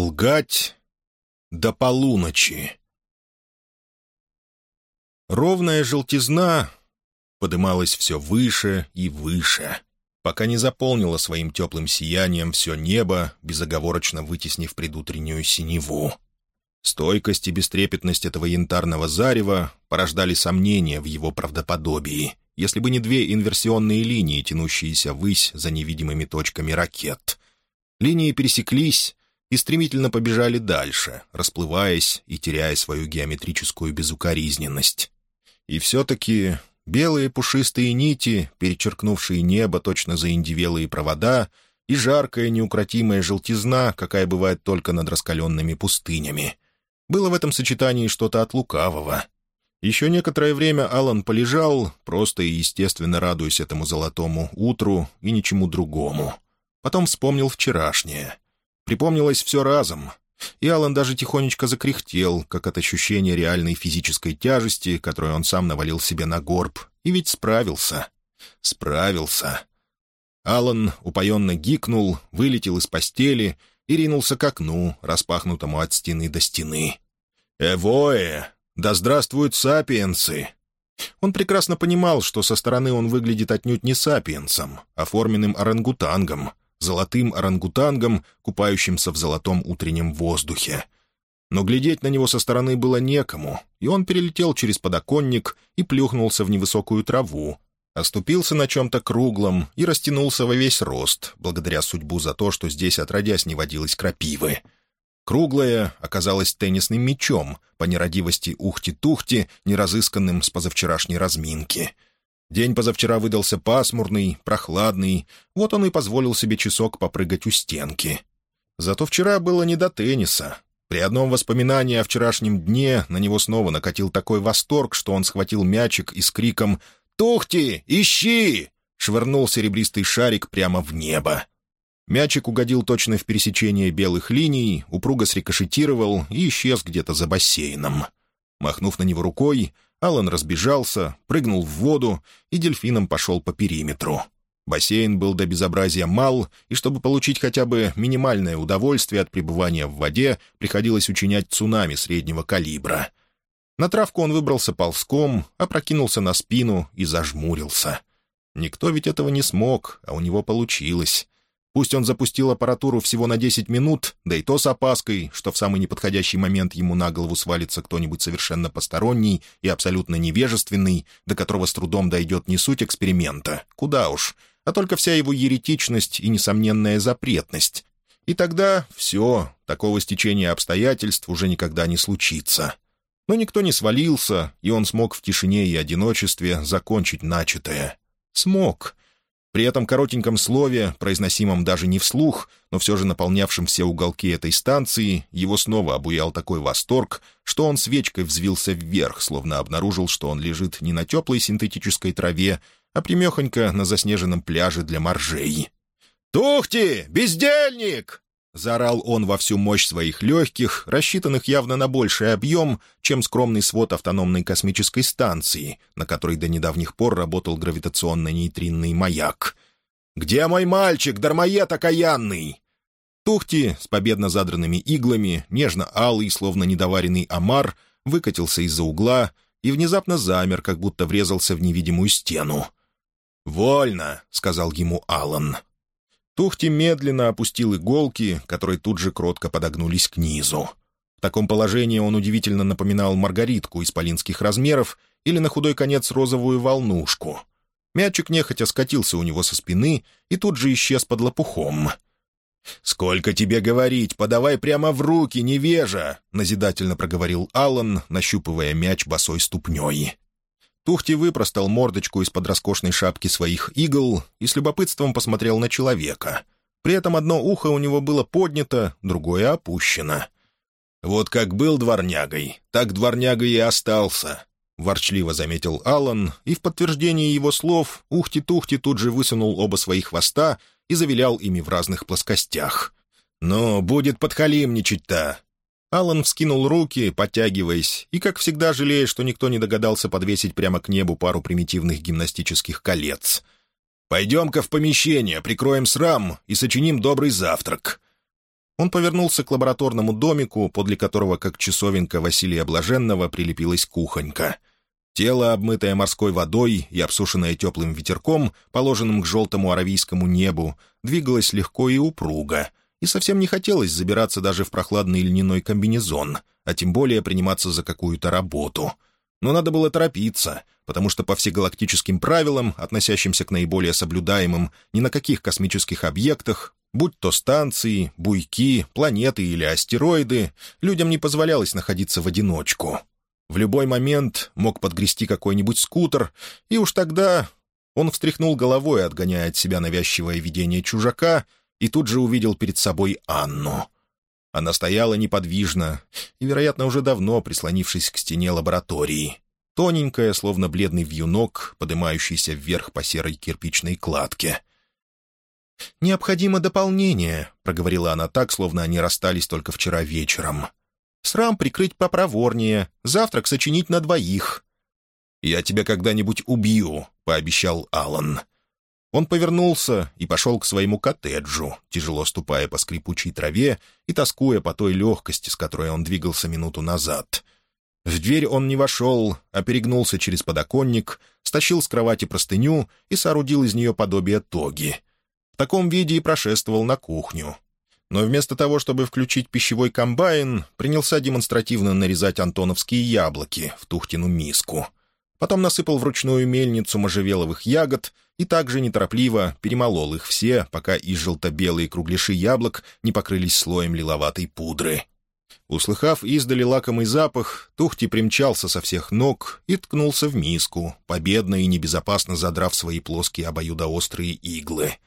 Лгать до полуночи. Ровная желтизна подымалась все выше и выше, пока не заполнила своим теплым сиянием все небо, безоговорочно вытеснив предутреннюю синеву. Стойкость и бестрепетность этого янтарного зарева порождали сомнения в его правдоподобии, если бы не две инверсионные линии, тянущиеся ввысь за невидимыми точками ракет. Линии пересеклись и стремительно побежали дальше, расплываясь и теряя свою геометрическую безукоризненность. И все-таки белые пушистые нити, перечеркнувшие небо точно заиндивелые провода, и жаркая неукротимая желтизна, какая бывает только над раскаленными пустынями. Было в этом сочетании что-то от лукавого. Еще некоторое время Алан полежал, просто и естественно радуясь этому золотому утру и ничему другому. Потом вспомнил вчерашнее. Припомнилось все разом, и Алан даже тихонечко закряхтел, как от ощущения реальной физической тяжести, которую он сам навалил себе на горб, и ведь справился. Справился. Алан упоенно гикнул, вылетел из постели и ринулся к окну, распахнутому от стены до стены. «Эвое! Да здравствуют сапиенсы!» Он прекрасно понимал, что со стороны он выглядит отнюдь не сапиенсом, а форменным орангутангом, золотым орангутангом, купающимся в золотом утреннем воздухе. Но глядеть на него со стороны было некому, и он перелетел через подоконник и плюхнулся в невысокую траву, оступился на чем-то круглом и растянулся во весь рост, благодаря судьбу за то, что здесь отродясь не водилось крапивы. Круглая оказалась теннисным мячом, по нерадивости ухти-тухти, неразысканным с позавчерашней разминки — День позавчера выдался пасмурный, прохладный, вот он и позволил себе часок попрыгать у стенки. Зато вчера было не до тенниса. При одном воспоминании о вчерашнем дне на него снова накатил такой восторг, что он схватил мячик и с криком «Тухти! Ищи!» швырнул серебристый шарик прямо в небо. Мячик угодил точно в пересечение белых линий, упруго срикошетировал и исчез где-то за бассейном. Махнув на него рукой, Алан разбежался, прыгнул в воду и дельфином пошел по периметру. Бассейн был до безобразия мал, и чтобы получить хотя бы минимальное удовольствие от пребывания в воде, приходилось учинять цунами среднего калибра. На травку он выбрался ползком, опрокинулся на спину и зажмурился. Никто ведь этого не смог, а у него получилось. Пусть он запустил аппаратуру всего на 10 минут, да и то с опаской, что в самый неподходящий момент ему на голову свалится кто-нибудь совершенно посторонний и абсолютно невежественный, до которого с трудом дойдет не суть эксперимента, куда уж, а только вся его еретичность и несомненная запретность. И тогда все, такого стечения обстоятельств уже никогда не случится. Но никто не свалился, и он смог в тишине и одиночестве закончить начатое. Смог — при этом коротеньком слове, произносимом даже не вслух, но все же наполнявшем все уголки этой станции, его снова обуял такой восторг, что он свечкой взвился вверх, словно обнаружил, что он лежит не на теплой синтетической траве, а примехонько на заснеженном пляже для моржей. «Тухти! Бездельник!» — заорал он во всю мощь своих легких, рассчитанных явно на больший объем, чем скромный свод автономной космической станции, на которой до недавних пор работал гравитационно-нейтринный маяк. «Где мой мальчик, дармоед окаянный?» Тухти с победно задранными иглами, нежно-алый, словно недоваренный омар, выкатился из-за угла и внезапно замер, как будто врезался в невидимую стену. «Вольно», — сказал ему Аллан. Тухти медленно опустил иголки, которые тут же кротко подогнулись к низу. В таком положении он удивительно напоминал маргаритку исполинских размеров или на худой конец розовую волнушку. Мячик нехотя скатился у него со спины и тут же исчез под лопухом. «Сколько тебе говорить, подавай прямо в руки, невежа!» — назидательно проговорил Аллан, нащупывая мяч босой ступней. Тухти выпростал мордочку из-под роскошной шапки своих игл и с любопытством посмотрел на человека. При этом одно ухо у него было поднято, другое опущено. «Вот как был дворнягой, так дворнягой и остался», — ворчливо заметил Аллан, и в подтверждение его слов Ухти-Тухти тут же высунул оба своих хвоста и завилял ими в разных плоскостях. «Ну, будет подхалимничать-то. Алан вскинул руки, подтягиваясь, и, как всегда, жалея, что никто не догадался подвесить прямо к небу пару примитивных гимнастических колец. «Пойдем-ка в помещение, прикроем срам и сочиним добрый завтрак». Он повернулся к лабораторному домику, подле которого, как часовенка Василия Блаженного, прилепилась кухонька. Тело, обмытое морской водой и обсушенное теплым ветерком, положенным к желтому аравийскому небу, двигалось легко и упруго, и совсем не хотелось забираться даже в прохладный льняной комбинезон, а тем более приниматься за какую-то работу. Но надо было торопиться, потому что по всегалактическим правилам, относящимся к наиболее соблюдаемым, ни на каких космических объектах, будь то станции, буйки, планеты или астероиды, людям не позволялось находиться в одиночку. В любой момент мог подгрести какой-нибудь скутер, и уж тогда он встряхнул головой, отгоняя от себя навязчивое видение чужака, и тут же увидел перед собой Анну. Она стояла неподвижно и, вероятно, уже давно прислонившись к стене лаборатории. Тоненькая, словно бледный вьюнок, поднимающийся вверх по серой кирпичной кладке. «Необходимо дополнение», — проговорила она так, словно они расстались только вчера вечером. Срам прикрыть попроворнее, завтрак сочинить на двоих». «Я тебя когда-нибудь убью», — пообещал Алан. Он повернулся и пошел к своему коттеджу, тяжело ступая по скрипучей траве и тоскуя по той легкости, с которой он двигался минуту назад. В дверь он не вошел, а перегнулся через подоконник, стащил с кровати простыню и соорудил из нее подобие тоги. В таком виде и прошествовал на кухню, но вместо того, чтобы включить пищевой комбайн, принялся демонстративно нарезать антоновские яблоки в тухтину миску. Потом насыпал вручную мельницу можжевеловых ягод и также неторопливо перемолол их все, пока и желто-белые кругляши яблок не покрылись слоем лиловатой пудры. Услыхав издали лакомый запах, Тухти примчался со всех ног и ткнулся в миску, победно и небезопасно задрав свои плоские обоюдоострые иглы —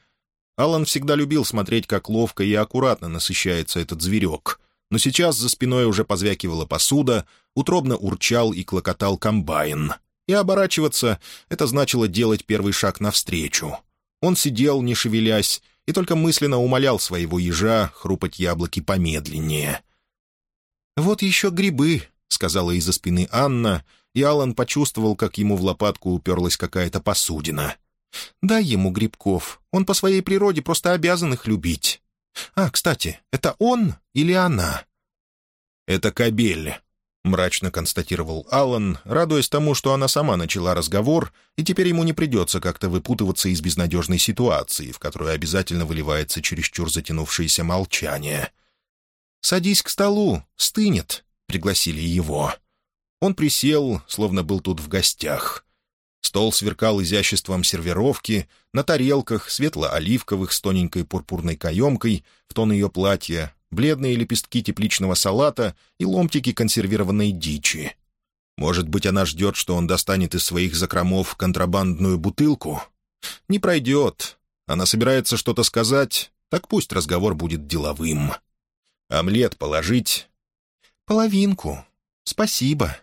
Алан всегда любил смотреть, как ловко и аккуратно насыщается этот зверек. Но сейчас за спиной уже позвякивала посуда, утробно урчал и клокотал комбайн. И оборачиваться — это значило делать первый шаг навстречу. Он сидел, не шевелясь, и только мысленно умолял своего ежа хрупать яблоки помедленнее. «Вот еще грибы», — сказала из-за спины Анна, и Алан почувствовал, как ему в лопатку уперлась какая-то посудина. Дай ему грибков. Он по своей природе просто обязан их любить. А, кстати, это он или она?» «Это кобель», — мрачно констатировал Аллан, радуясь тому, что она сама начала разговор, и теперь ему не придется как-то выпутываться из безнадежной ситуации, в которую обязательно выливается чересчур затянувшееся молчание. «Садись к столу, стынет», — пригласили его. Он присел, словно был тут в гостях. Стол сверкал изяществом сервировки, на тарелках, светло-оливковых с тоненькой пурпурной каемкой, в тон ее платья, бледные лепестки тепличного салата и ломтики консервированной дичи. Может быть, она ждет, что он достанет из своих закромов контрабандную бутылку? Не пройдет. Она собирается что-то сказать, так пусть разговор будет деловым. Омлет положить? Половинку. Спасибо.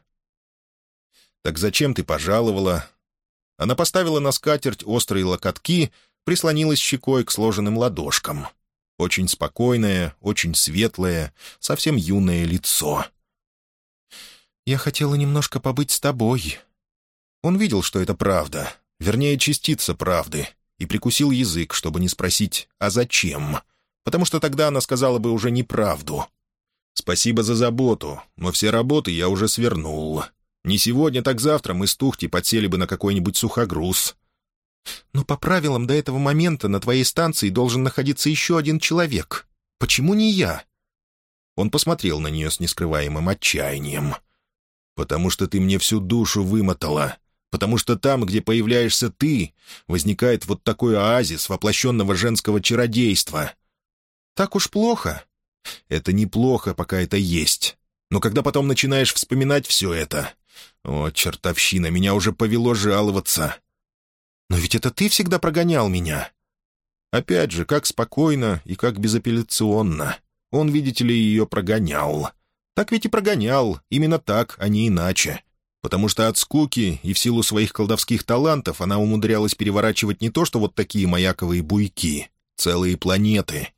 Так зачем ты пожаловала? Она поставила на скатерть острые локотки, прислонилась щекой к сложенным ладошкам. Очень спокойное, очень светлое, совсем юное лицо. «Я хотела немножко побыть с тобой». Он видел, что это правда, вернее, частица правды, и прикусил язык, чтобы не спросить «а зачем?», потому что тогда она сказала бы уже неправду. «Спасибо за заботу, но все работы я уже свернул. Не сегодня, так завтра мы с Тухти подсели бы на какой-нибудь сухогруз. Но по правилам до этого момента на твоей станции должен находиться еще один человек. Почему не я?» Он посмотрел на нее с нескрываемым отчаянием. «Потому что ты мне всю душу вымотала. Потому что там, где появляешься ты, возникает вот такой оазис воплощенного женского чародейства. Так уж плохо?» «Это неплохо, пока это есть. Но когда потом начинаешь вспоминать все это, о, чертовщина, меня уже повело жаловаться. Но ведь это ты всегда прогонял меня. Опять же, как спокойно и как безапелляционно. Он, видите ли, ее прогонял. Так ведь и прогонял, именно так, а не иначе. Потому что от скуки и в силу своих колдовских талантов она умудрялась переворачивать не то, что вот такие маяковые буйки, целые планеты.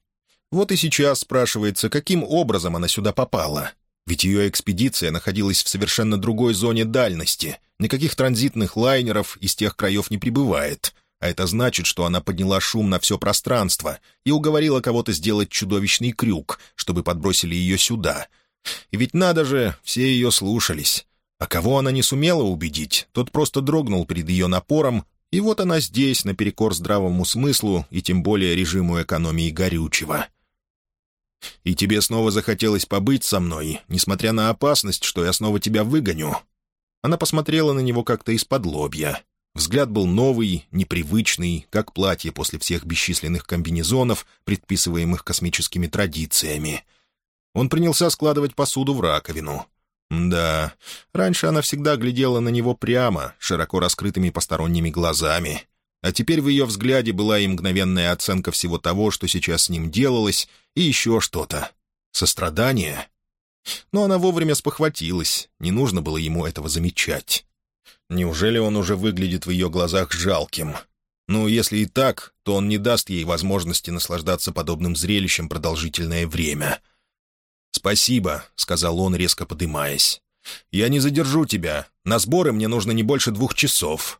Вот и сейчас спрашивается, каким образом она сюда попала. Ведь ее экспедиция находилась в совершенно другой зоне дальности. Никаких транзитных лайнеров из тех краев не прибывает. а это значит, что она подняла шум на все пространство и уговорила кого-то сделать чудовищный крюк, чтобы подбросили ее сюда. И ведь надо же, все ее слушались. А кого она не сумела убедить, тот просто дрогнул перед ее напором, и вот она здесь, наперекор здравому смыслу и тем более режиму экономии горючего. «И тебе снова захотелось побыть со мной, несмотря на опасность, что я снова тебя выгоню?» Она посмотрела на него как-то из-под лобья. Взгляд был новый, непривычный, как платье после всех бесчисленных комбинезонов, предписываемых космическими традициями. Он принялся складывать посуду в раковину. Да, раньше она всегда глядела на него прямо, широко раскрытыми посторонними глазами. А теперь в ее взгляде была и мгновенная оценка всего того, что сейчас с ним делалось, и еще что-то. Сострадание. Но она вовремя спохватилась, не нужно было ему этого замечать. Неужели он уже выглядит в ее глазах жалким? Ну, если и так, то он не даст ей возможности наслаждаться подобным зрелищем продолжительное время. «Спасибо», — сказал он, резко подымаясь. «Я не задержу тебя. На сборы мне нужно не больше двух часов».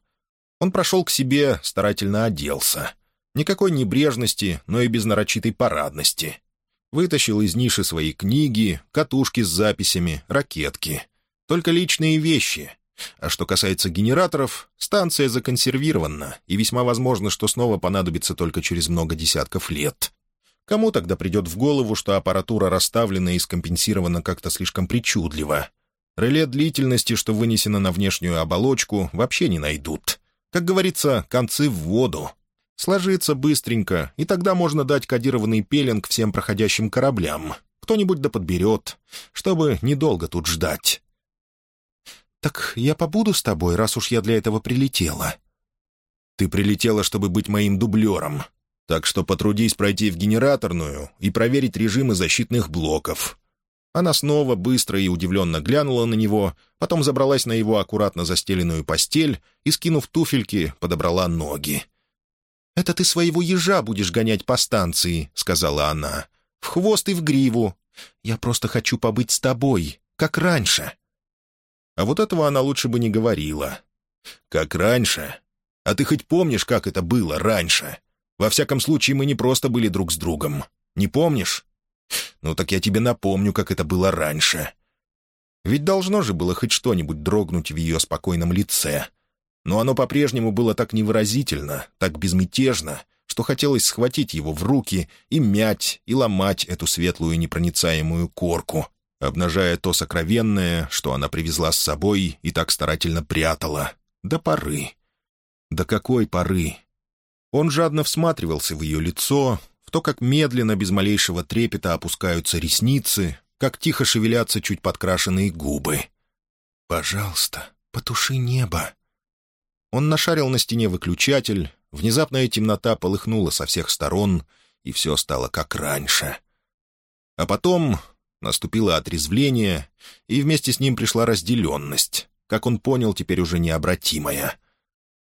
Он прошел к себе, старательно оделся. Никакой небрежности, но и без нарочитой парадности. Вытащил из ниши свои книги, катушки с записями, ракетки. Только личные вещи — а что касается генераторов, станция законсервирована, и весьма возможно, что снова понадобится только через много десятков лет. Кому тогда придет в голову, что аппаратура расставлена и скомпенсирована как-то слишком причудливо? Реле длительности, что вынесено на внешнюю оболочку, вообще не найдут. Как говорится, концы в воду. Сложится быстренько, и тогда можно дать кодированный пеленг всем проходящим кораблям. Кто-нибудь да подберет, чтобы недолго тут ждать. «Так я побуду с тобой, раз уж я для этого прилетела». «Ты прилетела, чтобы быть моим дублером. Так что потрудись пройти в генераторную и проверить режимы защитных блоков». Она снова быстро и удивленно глянула на него, потом забралась на его аккуратно застеленную постель и, скинув туфельки, подобрала ноги. «Это ты своего ежа будешь гонять по станции», — сказала она. «В хвост и в гриву. Я просто хочу побыть с тобой, как раньше». А вот этого она лучше бы не говорила. «Как раньше? А ты хоть помнишь, как это было раньше? Во всяком случае, мы не просто были друг с другом. Не помнишь? Ну так я тебе напомню, как это было раньше». Ведь должно же было хоть что-нибудь дрогнуть в ее спокойном лице. Но оно по-прежнему было так невыразительно, так безмятежно, что хотелось схватить его в руки и мять, и ломать эту светлую непроницаемую корку, обнажая то сокровенное, что она привезла с собой и так старательно прятала. До поры. До какой поры? Он жадно всматривался в ее лицо, то, как медленно, без малейшего трепета опускаются ресницы, как тихо шевелятся чуть подкрашенные губы. «Пожалуйста, потуши небо». Он нашарил на стене выключатель, внезапная темнота полыхнула со всех сторон, и все стало как раньше. А потом Наступило отрезвление, и вместе с ним пришла разделенность, как он понял, теперь уже необратимая.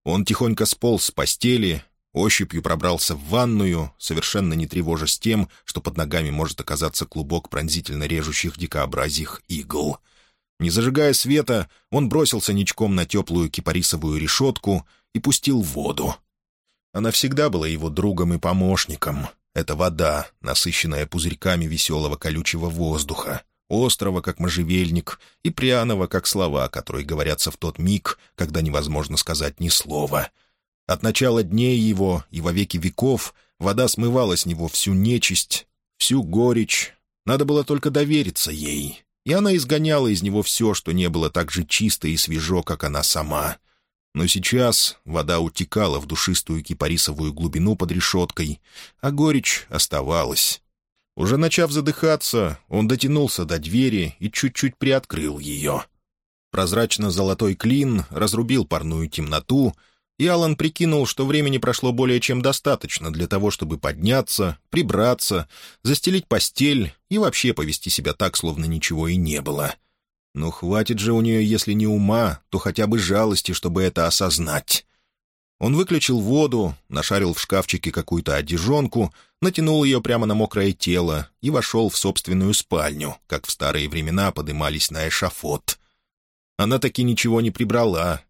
Он тихонько сполз с постели, ощупью пробрался в ванную, совершенно не тревожась тем, что под ногами может оказаться клубок пронзительно режущих дикообразих игл. Не зажигая света, он бросился ничком на теплую кипарисовую решетку и пустил воду. Она всегда была его другом и помощником — это вода, насыщенная пузырьками веселого колючего воздуха, острого, как можжевельник, и пряного, как слова, которые говорятся в тот миг, когда невозможно сказать ни слова. От начала дней его и во веки веков вода смывала с него всю нечисть, всю горечь. Надо было только довериться ей, и она изгоняла из него все, что не было так же чисто и свежо, как она сама — но сейчас вода утекала в душистую кипарисовую глубину под решеткой, а горечь оставалась. Уже начав задыхаться, он дотянулся до двери и чуть-чуть приоткрыл ее. Прозрачно-золотой клин разрубил парную темноту, и Алан прикинул, что времени прошло более чем достаточно для того, чтобы подняться, прибраться, застелить постель и вообще повести себя так, словно ничего и не было — ну, хватит же у нее, если не ума, то хотя бы жалости, чтобы это осознать. Он выключил воду, нашарил в шкафчике какую-то одежонку, натянул ее прямо на мокрое тело и вошел в собственную спальню, как в старые времена подымались на эшафот. Она таки ничего не прибрала.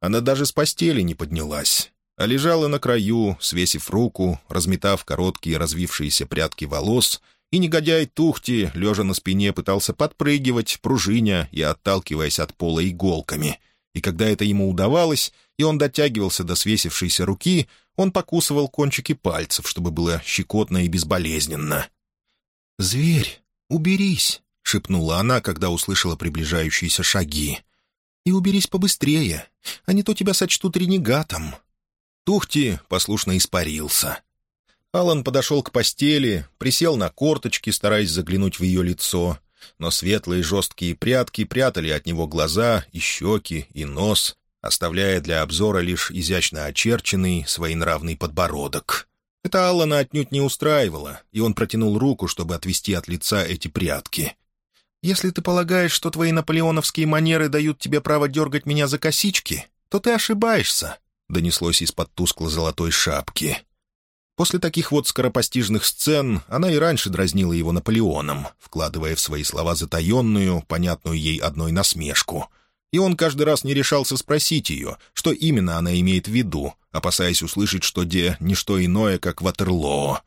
Она даже с постели не поднялась. а лежала на краю, свесив руку, разметав короткие развившиеся прядки волос, и негодяй Тухти, лежа на спине, пытался подпрыгивать, пружиня и отталкиваясь от пола иголками. И когда это ему удавалось, и он дотягивался до свесившейся руки, он покусывал кончики пальцев, чтобы было щекотно и безболезненно. «Зверь, уберись!» — шепнула она, когда услышала приближающиеся шаги. «И уберись побыстрее, а не то тебя сочтут ренегатом». Тухти послушно испарился. Алан подошел к постели, присел на корточки, стараясь заглянуть в ее лицо, но светлые жесткие прятки прятали от него глаза и щеки, и нос, оставляя для обзора лишь изящно очерченный своенравный подбородок. Это Аллана отнюдь не устраивало, и он протянул руку, чтобы отвести от лица эти прятки. «Если ты полагаешь, что твои наполеоновские манеры дают тебе право дергать меня за косички, то ты ошибаешься», — донеслось из-под тускло-золотой шапки. После таких вот скоропостижных сцен она и раньше дразнила его Наполеоном, вкладывая в свои слова затаенную, понятную ей одной насмешку. И он каждый раз не решался спросить ее, что именно она имеет в виду, опасаясь услышать, что де — не что иное, как Ватерлоо.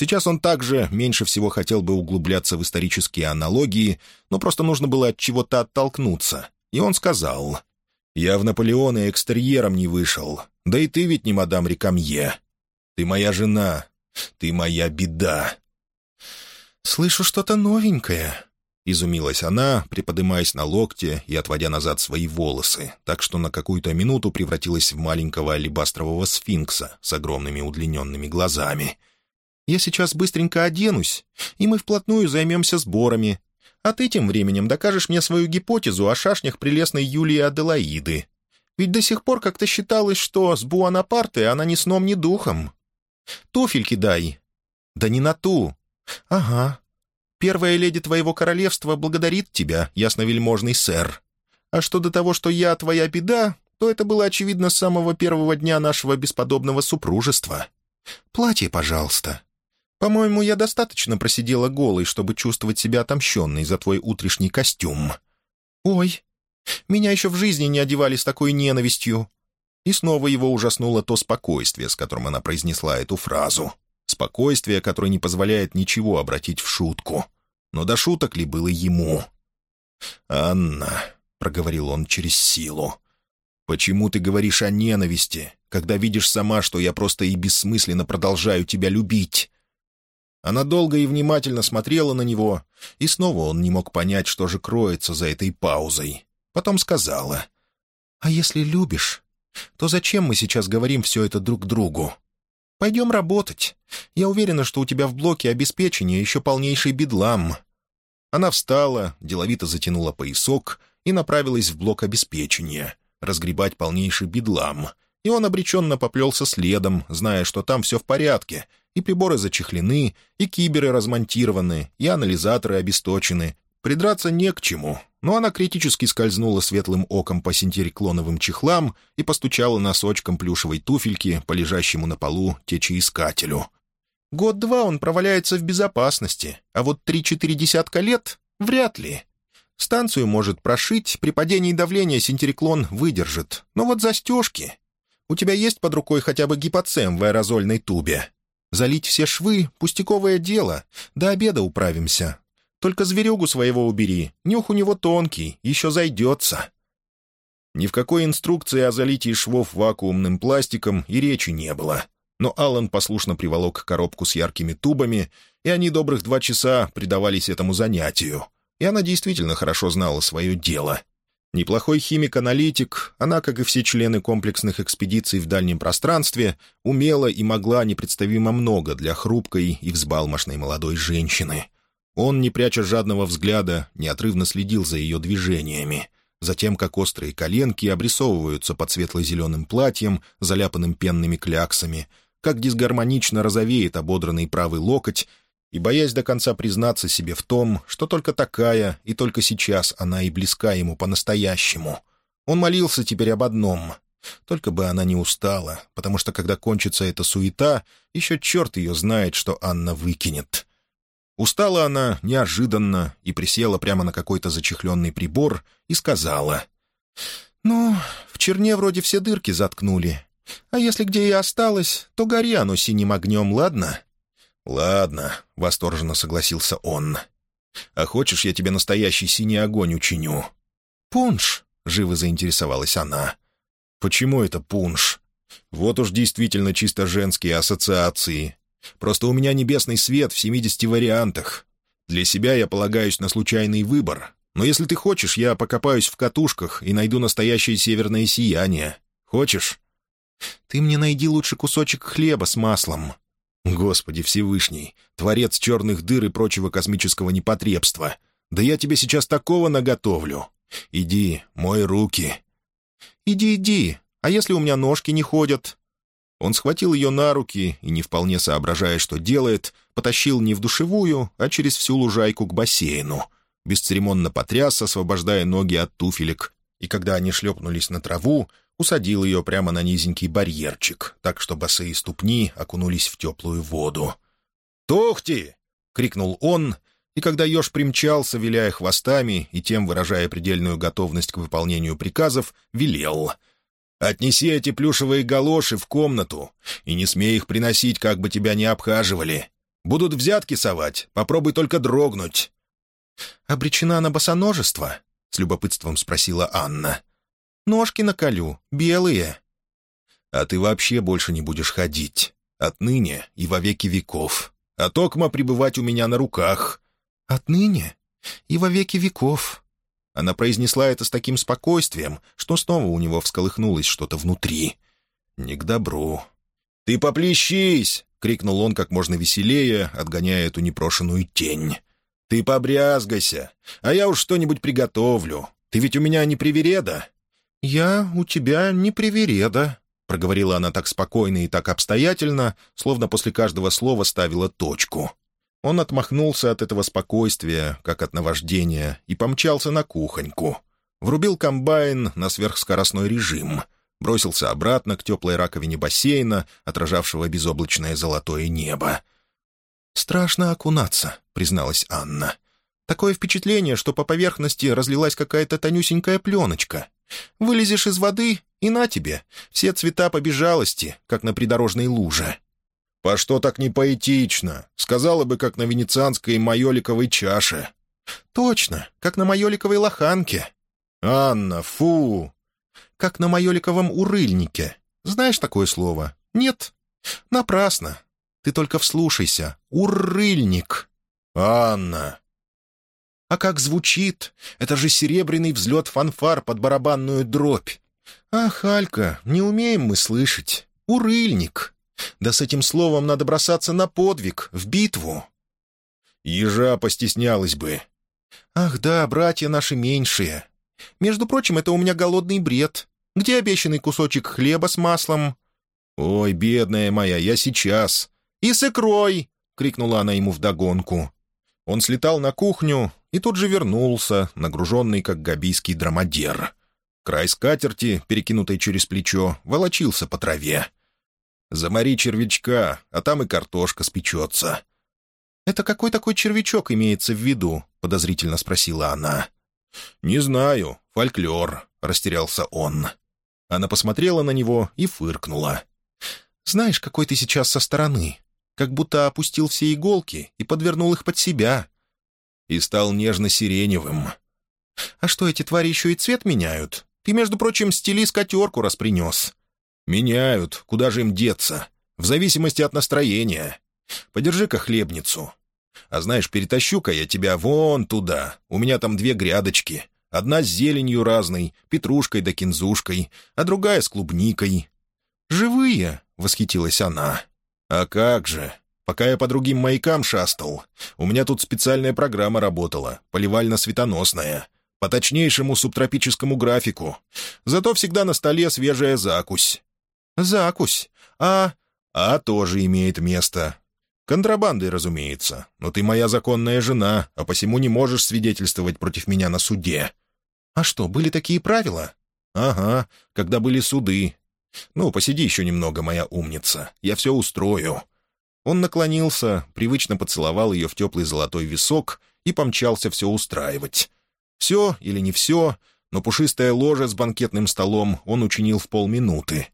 Сейчас он также меньше всего хотел бы углубляться в исторические аналогии, но просто нужно было от чего-то оттолкнуться. И он сказал я в Наполеона экстерьером не вышел. Да и ты ведь не мадам Рекамье. Ты моя жена. Ты моя беда». «Слышу что-то новенькое», — изумилась она, приподымаясь на локте и отводя назад свои волосы, так что на какую-то минуту превратилась в маленького алебастрового сфинкса с огромными удлиненными глазами. «Я сейчас быстренько оденусь, и мы вплотную займемся сборами, а ты тем временем докажешь мне свою гипотезу о шашнях прелестной Юлии Аделаиды. Ведь до сих пор как-то считалось, что с Буанапарте она ни сном, ни духом. Туфельки дай. Да не на ту. Ага. Первая леди твоего королевства благодарит тебя, ясновельможный сэр. А что до того, что я твоя беда, то это было очевидно с самого первого дня нашего бесподобного супружества. Платье, пожалуйста. По-моему, я достаточно просидела голой, чтобы чувствовать себя отомщенной за твой утрешний костюм. Ой, меня еще в жизни не одевали с такой ненавистью. И снова его ужаснуло то спокойствие, с которым она произнесла эту фразу. Спокойствие, которое не позволяет ничего обратить в шутку. Но до шуток ли было ему? «Анна», — проговорил он через силу, — «почему ты говоришь о ненависти, когда видишь сама, что я просто и бессмысленно продолжаю тебя любить?» Она долго и внимательно смотрела на него, и снова он не мог понять, что же кроется за этой паузой. Потом сказала, «А если любишь, то зачем мы сейчас говорим все это друг другу? Пойдем работать. Я уверена, что у тебя в блоке обеспечения еще полнейший бедлам». Она встала, деловито затянула поясок и направилась в блок обеспечения, разгребать полнейший бедлам. И он обреченно поплелся следом, зная, что там все в порядке — и приборы зачехлены, и киберы размонтированы, и анализаторы обесточены. Придраться не к чему, но она критически скользнула светлым оком по синтериклоновым чехлам и постучала носочком плюшевой туфельки по лежащему на полу течеискателю. Год-два он проваляется в безопасности, а вот три-четыре десятка лет — вряд ли. Станцию может прошить, при падении давления синтериклон выдержит. Но вот застежки... У тебя есть под рукой хотя бы гипоцем в аэрозольной тубе? Залить все швы — пустяковое дело. До обеда управимся. Только зверюгу своего убери. Нюх у него тонкий, еще зайдется». Ни в какой инструкции о залитии швов вакуумным пластиком и речи не было. Но Аллан послушно приволок коробку с яркими тубами, и они добрых два часа предавались этому занятию. И она действительно хорошо знала свое дело. Неплохой химик-аналитик, она, как и все члены комплексных экспедиций в дальнем пространстве, умела и могла непредставимо много для хрупкой и взбалмошной молодой женщины. Он, не пряча жадного взгляда, неотрывно следил за ее движениями, за тем, как острые коленки обрисовываются под светло-зеленым платьем, заляпанным пенными кляксами, как дисгармонично розовеет ободранный правый локоть и боясь до конца признаться себе в том, что только такая и только сейчас она и близка ему по-настоящему. Он молился теперь об одном — только бы она не устала, потому что, когда кончится эта суета, еще черт ее знает, что Анна выкинет. Устала она неожиданно и присела прямо на какой-то зачехленный прибор и сказала. «Ну, в черне вроде все дырки заткнули. А если где и осталось, то гори оно синим огнем, ладно?» «Ладно», — восторженно согласился он. «А хочешь, я тебе настоящий синий огонь учиню?» «Пунш», — живо заинтересовалась она. «Почему это пунш? Вот уж действительно чисто женские ассоциации. Просто у меня небесный свет в семидесяти вариантах. Для себя я полагаюсь на случайный выбор. Но если ты хочешь, я покопаюсь в катушках и найду настоящее северное сияние. Хочешь?» «Ты мне найди лучше кусочек хлеба с маслом». «Господи Всевышний, творец черных дыр и прочего космического непотребства. Да я тебе сейчас такого наготовлю. Иди, мой руки». «Иди, иди. А если у меня ножки не ходят?» Он схватил ее на руки и, не вполне соображая, что делает, потащил не в душевую, а через всю лужайку к бассейну. Бесцеремонно потряс, освобождая ноги от туфелек, и когда они шлепнулись на траву, усадил ее прямо на низенький барьерчик, так что босые ступни окунулись в теплую воду. «Тухти!» — крикнул он, и когда еж примчался, виляя хвостами и тем выражая предельную готовность к выполнению приказов, велел — Отнеси эти плюшевые галоши в комнату и не смей их приносить, как бы тебя ни обхаживали. Будут взятки совать, попробуй только дрогнуть». «Обречена на босоножество?» — с любопытством спросила Анна. «Ножки наколю, белые». «А ты вообще больше не будешь ходить. Отныне и во веки веков. А токма пребывать у меня на руках». «Отныне и во веки веков», она произнесла это с таким спокойствием, что снова у него всколыхнулось что-то внутри. «Не к добру». «Ты поплещись!» — крикнул он как можно веселее, отгоняя эту непрошенную тень. «Ты побрязгайся, а я уж что-нибудь приготовлю. Ты ведь у меня не привереда?» «Я у тебя не привереда», — проговорила она так спокойно и так обстоятельно, словно после каждого слова ставила точку. Он отмахнулся от этого спокойствия, как от наваждения, и помчался на кухоньку. Врубил комбайн на сверхскоростной режим. Бросился обратно к теплой раковине бассейна, отражавшего безоблачное золотое небо. «Страшно окунаться», — призналась Анна. «Такое впечатление, что по поверхности разлилась какая-то тонюсенькая пленочка. Вылезешь из воды, и на тебе, все цвета побежалости, как на придорожной луже». «По что так не поэтично? Сказала бы, как на венецианской майоликовой чаше». «Точно, как на майоликовой лоханке». «Анна, фу!» «Как на майоликовом урыльнике. Знаешь такое слово? Нет? Напрасно. Ты только вслушайся. Урыльник». «Анна!» «А как звучит? Это же серебряный взлет фанфар под барабанную дробь. Ах, Алька, не умеем мы слышать. Урыльник». Да с этим словом надо бросаться на подвиг, в битву. Ежа постеснялась бы. Ах да, братья наши меньшие. Между прочим, это у меня голодный бред. Где обещанный кусочек хлеба с маслом? Ой, бедная моя, я сейчас. И с икрой! — крикнула она ему вдогонку. Он слетал на кухню и тут же вернулся, нагруженный, как габийский драмадер. Край скатерти, перекинутый через плечо, волочился по траве. Замори червячка, а там и картошка спечется». «Это какой такой червячок имеется в виду?» — подозрительно спросила она. «Не знаю. Фольклор», — растерялся он. Она посмотрела на него и фыркнула. «Знаешь, какой ты сейчас со стороны. Как будто опустил все иголки и подвернул их под себя». И стал нежно-сиреневым. «А что, эти твари еще и цвет меняют? Ты, между прочим, стили скатерку распринес». «Меняют. Куда же им деться? В зависимости от настроения. Подержи-ка хлебницу. А знаешь, перетащу-ка я тебя вон туда. У меня там две грядочки. Одна с зеленью разной, петрушкой да кинзушкой, а другая с клубникой». «Живые?» — восхитилась она. «А как же? Пока я по другим маякам шастал. У меня тут специальная программа работала, поливально-светоносная. По точнейшему субтропическому графику. Зато всегда на столе свежая закусь. «Закусь. А...» «А тоже имеет место. Контрабандой, разумеется. Но ты моя законная жена, а посему не можешь свидетельствовать против меня на суде». «А что, были такие правила?» «Ага, когда были суды. Ну, посиди еще немного, моя умница. Я все устрою». Он наклонился, привычно поцеловал ее в теплый золотой висок и помчался все устраивать. Все или не все, но пушистое ложе с банкетным столом он учинил в полминуты,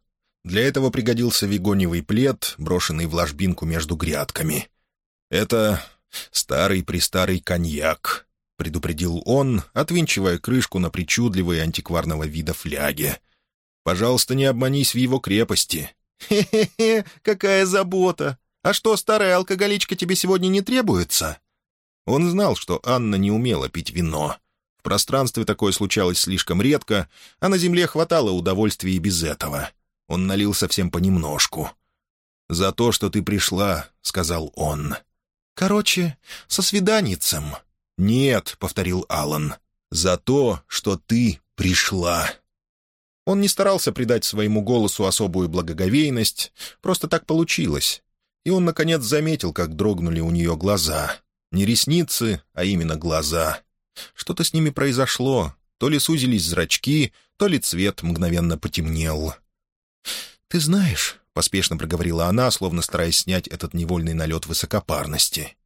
Для этого пригодился вигоневый плед, брошенный в ложбинку между грядками. «Это старый-престарый коньяк», — предупредил он, отвинчивая крышку на причудливой антикварного вида фляге. «Пожалуйста, не обманись в его крепости». «Хе-хе-хе, какая забота! А что, старая алкоголичка тебе сегодня не требуется?» Он знал, что Анна не умела пить вино. В пространстве такое случалось слишком редко, а на земле хватало удовольствия и без этого. Он налил совсем понемножку. «За то, что ты пришла», — сказал он. «Короче, со свиданицем». «Нет», — повторил Алан, — «за то, что ты пришла». Он не старался придать своему голосу особую благоговейность, просто так получилось. И он, наконец, заметил, как дрогнули у нее глаза. Не ресницы, а именно глаза. Что-то с ними произошло. То ли сузились зрачки, то ли цвет мгновенно потемнел. «Ты знаешь», — поспешно проговорила она, словно стараясь снять этот невольный налет высокопарности,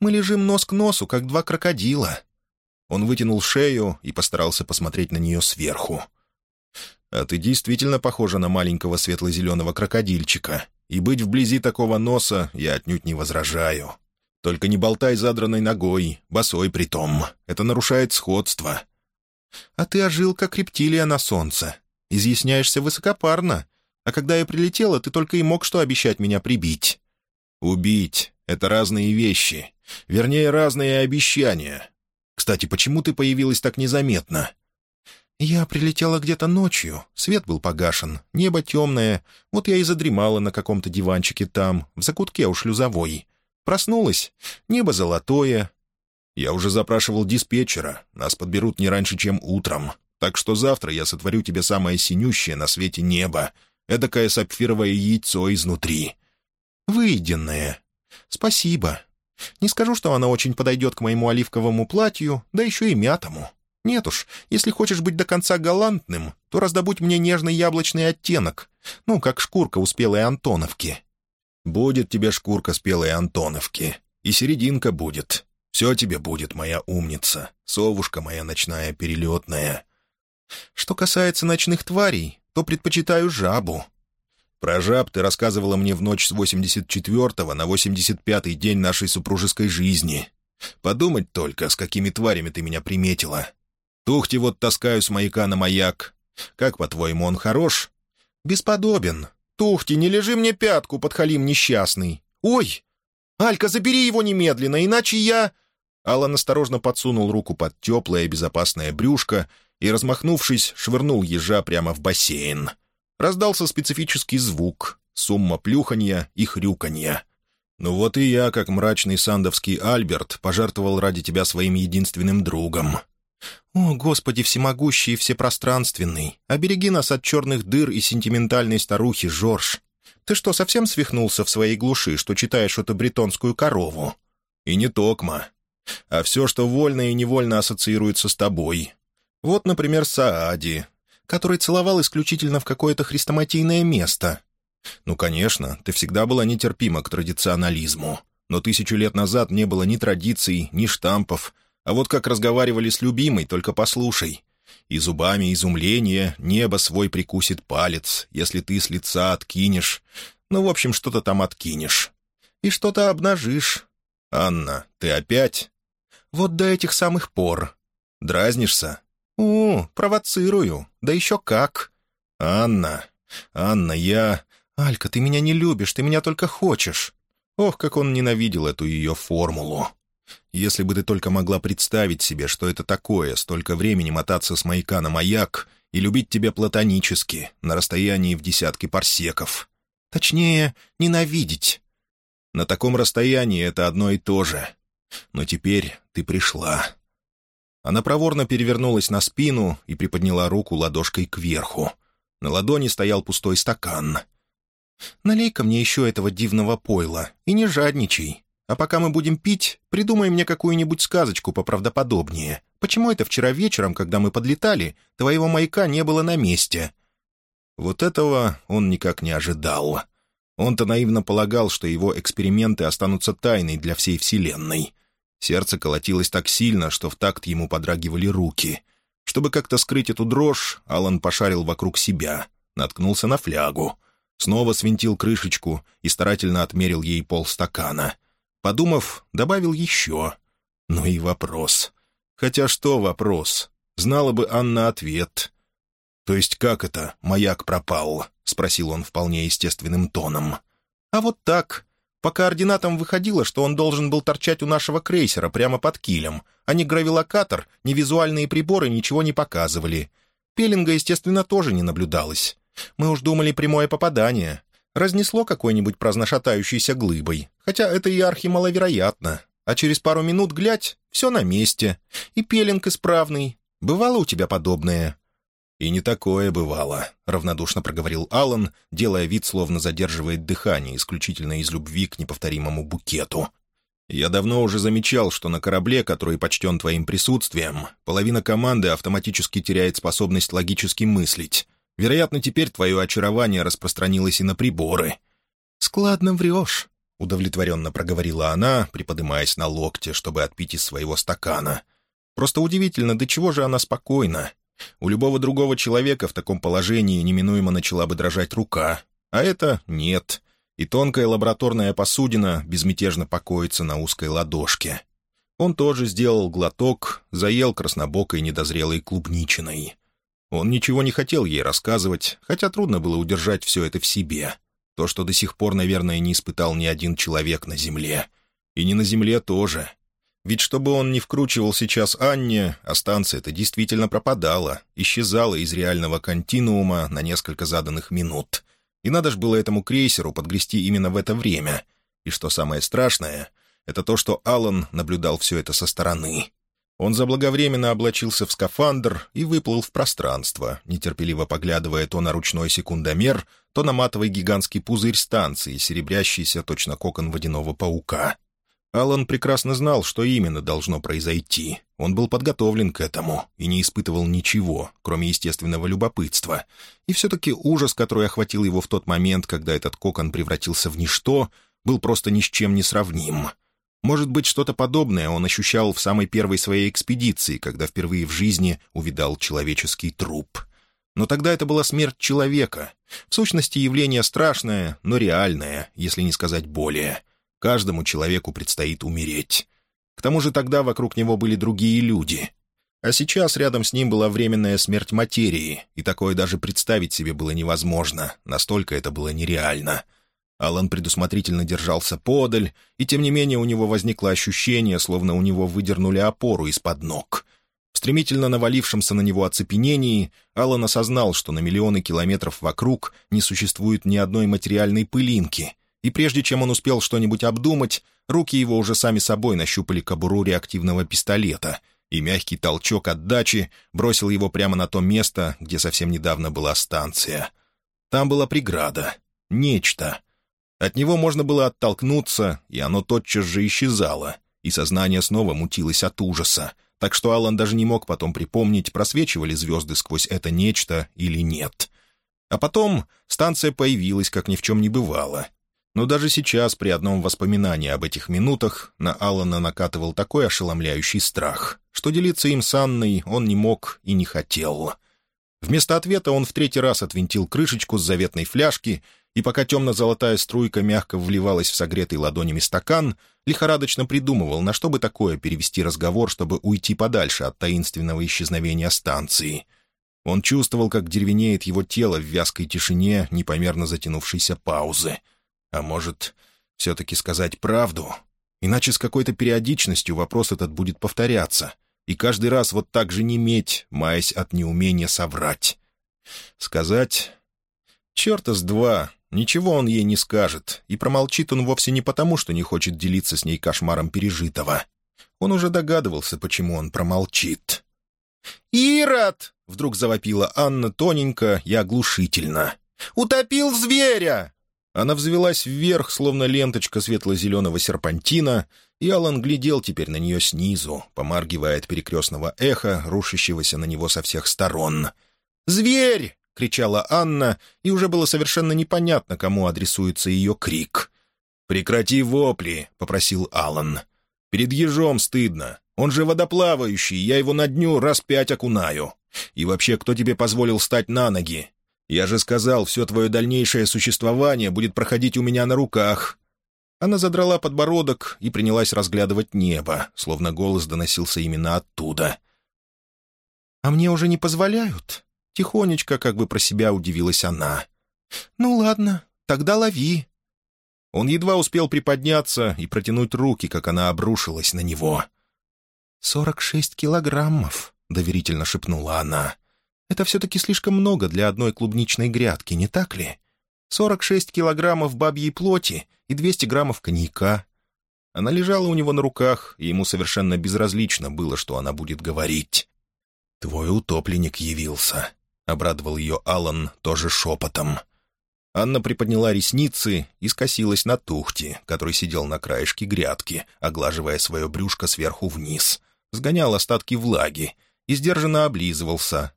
«мы лежим нос к носу, как два крокодила». Он вытянул шею и постарался посмотреть на нее сверху. «А ты действительно похожа на маленького светло-зеленого крокодильчика, и быть вблизи такого носа я отнюдь не возражаю. Только не болтай задранной ногой, босой притом. Это нарушает сходство». «А ты ожил, как рептилия на солнце. Изъясняешься высокопарно. А когда я прилетела, ты только и мог что обещать меня прибить». «Убить — это разные вещи. Вернее, разные обещания. Кстати, почему ты появилась так незаметно?» «Я прилетела где-то ночью. Свет был погашен, небо темное. Вот я и задремала на каком-то диванчике там, в закутке у шлюзовой. Проснулась. Небо золотое. Я уже запрашивал диспетчера. Нас подберут не раньше, чем утром. Так что завтра я сотворю тебе самое синющее на свете небо. Эдакое сапфировое яйцо изнутри. Выеденное. Спасибо. Не скажу, что она очень подойдет к моему оливковому платью, да еще и мятому. Нет уж, если хочешь быть до конца галантным, то раздобудь мне нежный яблочный оттенок, ну, как шкурка у спелой Антоновки. Будет тебе шкурка спелой Антоновки. И серединка будет. Все тебе будет, моя умница. Совушка моя ночная перелетная. Что касается ночных тварей, то предпочитаю жабу. Про жаб ты рассказывала мне в ночь с 84-го на 85-й день нашей супружеской жизни. Подумать только, с какими тварями ты меня приметила. Тухти вот таскаю с маяка на маяк. Как, по-твоему, он хорош? Бесподобен. «Тухти, не лежи мне пятку, подхалим несчастный! Ой! Алька, забери его немедленно, иначе я...» Алан осторожно подсунул руку под теплое безопасное брюшко и, размахнувшись, швырнул ежа прямо в бассейн. Раздался специфический звук, сумма плюханья и хрюканья. «Ну вот и я, как мрачный сандовский Альберт, пожертвовал ради тебя своим единственным другом. «О, Господи всемогущий и всепространственный, обереги нас от черных дыр и сентиментальной старухи, Жорж. Ты что, совсем свихнулся в своей глуши, что читаешь эту бретонскую корову?» «И не токма. А все, что вольно и невольно ассоциируется с тобой. Вот, например, Саади, который целовал исключительно в какое-то хрестоматийное место». «Ну, конечно, ты всегда была нетерпима к традиционализму. Но тысячу лет назад не было ни традиций, ни штампов, а вот как разговаривали с любимой, только послушай. И зубами изумления небо свой прикусит палец, если ты с лица откинешь. Ну, в общем, что-то там откинешь. И что-то обнажишь. Анна, ты опять? Вот до этих самых пор. Дразнишься? У, провоцирую. Да еще как. Анна, Анна, я... Алька, ты меня не любишь, ты меня только хочешь. Ох, как он ненавидел эту ее формулу. Если бы ты только могла представить себе, что это такое, столько времени мотаться с маяка на маяк и любить тебя платонически, на расстоянии в десятки парсеков. Точнее, ненавидеть. На таком расстоянии это одно и то же. Но теперь ты пришла. Она проворно перевернулась на спину и приподняла руку ладошкой кверху. На ладони стоял пустой стакан. «Налей-ка мне еще этого дивного пойла и не жадничай. А пока мы будем пить, придумай мне какую-нибудь сказочку поправдоподобнее. Почему это вчера вечером, когда мы подлетали, твоего маяка не было на месте?» Вот этого он никак не ожидал. Он-то наивно полагал, что его эксперименты останутся тайной для всей Вселенной. Сердце колотилось так сильно, что в такт ему подрагивали руки. Чтобы как-то скрыть эту дрожь, Алан пошарил вокруг себя, наткнулся на флягу. снова свинтил крышечку и старательно отмерил ей полстакана. Подумав, добавил еще. Ну и вопрос. Хотя что вопрос? Знала бы Анна ответ. «То есть как это, маяк пропал?» — спросил он вполне естественным тоном. «А вот так. По координатам выходило, что он должен был торчать у нашего крейсера прямо под килем, а ни гравилокатор, ни визуальные приборы ничего не показывали. Пелинга, естественно, тоже не наблюдалось. Мы уж думали прямое попадание. Разнесло какой-нибудь праздношатающейся глыбой, хотя это и архималовероятно. А через пару минут, глядь, все на месте. И пелинг исправный. Бывало у тебя подобное?» «И не такое бывало», — равнодушно проговорил Аллан, делая вид, словно задерживает дыхание исключительно из любви к неповторимому букету. «Я давно уже замечал, что на корабле, который почтен твоим присутствием, половина команды автоматически теряет способность логически мыслить. Вероятно, теперь твое очарование распространилось и на приборы». «Складно врешь», — удовлетворенно проговорила она, приподымаясь на локте, чтобы отпить из своего стакана. «Просто удивительно, до чего же она спокойна, у любого другого человека в таком положении неминуемо начала бы дрожать рука, а это нет. И тонкая лабораторная посудина безмятежно покоится на узкой ладошке. Он тоже сделал глоток, заел краснобокой недозрелой клубничиной. Он ничего не хотел ей рассказывать, хотя трудно было удержать все это в себе. То, что до сих пор, наверное, не испытал ни один человек на Земле. И не на Земле тоже. Ведь чтобы он не вкручивал сейчас Анне, а станция-то действительно пропадала, исчезала из реального континуума на несколько заданных минут. И надо ж было этому крейсеру подгрести именно в это время. И что самое страшное, это то, что Алан наблюдал все это со стороны. Он заблаговременно облачился в скафандр и выплыл в пространство, нетерпеливо поглядывая то на ручной секундомер, то на матовый гигантский пузырь станции, серебрящийся точно кокон водяного паука. Алан прекрасно знал, что именно должно произойти. Он был подготовлен к этому и не испытывал ничего, кроме естественного любопытства. И все-таки ужас, который охватил его в тот момент, когда этот кокон превратился в ничто, был просто ни с чем не сравним. Может быть, что-то подобное он ощущал в самой первой своей экспедиции, когда впервые в жизни увидал человеческий труп. Но тогда это была смерть человека. В сущности, явление страшное, но реальное, если не сказать более — Каждому человеку предстоит умереть. К тому же тогда вокруг него были другие люди. А сейчас рядом с ним была временная смерть материи, и такое даже представить себе было невозможно, настолько это было нереально. Алан предусмотрительно держался подаль, и тем не менее у него возникло ощущение, словно у него выдернули опору из-под ног. В стремительно навалившемся на него оцепенении Алан осознал, что на миллионы километров вокруг не существует ни одной материальной пылинки, и прежде чем он успел что-нибудь обдумать, руки его уже сами собой нащупали кобуру реактивного пистолета, и мягкий толчок отдачи бросил его прямо на то место, где совсем недавно была станция. Там была преграда, нечто. От него можно было оттолкнуться, и оно тотчас же исчезало, и сознание снова мутилось от ужаса, так что Алан даже не мог потом припомнить, просвечивали звезды сквозь это нечто или нет. А потом станция появилась, как ни в чем не бывало, но даже сейчас, при одном воспоминании об этих минутах, на Алана накатывал такой ошеломляющий страх, что делиться им с Анной он не мог и не хотел. Вместо ответа он в третий раз отвинтил крышечку с заветной фляжки, и пока темно-золотая струйка мягко вливалась в согретый ладонями стакан, лихорадочно придумывал, на что бы такое перевести разговор, чтобы уйти подальше от таинственного исчезновения станции. Он чувствовал, как деревенеет его тело в вязкой тишине непомерно затянувшейся паузы — а может, все-таки сказать правду? Иначе с какой-то периодичностью вопрос этот будет повторяться, и каждый раз вот так же неметь, маясь от неумения соврать. Сказать... Черта с два, ничего он ей не скажет, и промолчит он вовсе не потому, что не хочет делиться с ней кошмаром пережитого. Он уже догадывался, почему он промолчит. «Ирод!» — вдруг завопила Анна тоненько и оглушительно. «Утопил зверя!» Она взвелась вверх, словно ленточка светло-зеленого серпантина, и Алан глядел теперь на нее снизу, помаргивая от перекрестного эха, рушащегося на него со всех сторон. «Зверь!» — кричала Анна, и уже было совершенно непонятно, кому адресуется ее крик. «Прекрати вопли!» — попросил Алан. «Перед ежом стыдно. Он же водоплавающий, я его на дню раз пять окунаю. И вообще, кто тебе позволил стать на ноги? «Я же сказал, все твое дальнейшее существование будет проходить у меня на руках». Она задрала подбородок и принялась разглядывать небо, словно голос доносился именно оттуда. «А мне уже не позволяют?» Тихонечко, как бы про себя удивилась она. «Ну ладно, тогда лови». Он едва успел приподняться и протянуть руки, как она обрушилась на него. «Сорок шесть килограммов», — доверительно шепнула она. «Это все-таки слишком много для одной клубничной грядки, не так ли? Сорок шесть килограммов бабьей плоти и двести граммов коньяка». Она лежала у него на руках, и ему совершенно безразлично было, что она будет говорить. «Твой утопленник явился», — обрадовал ее Алан тоже шепотом. Анна приподняла ресницы и скосилась на Тухти, который сидел на краешке грядки, оглаживая свое брюшко сверху вниз. Сгонял остатки влаги и сдержанно облизывался.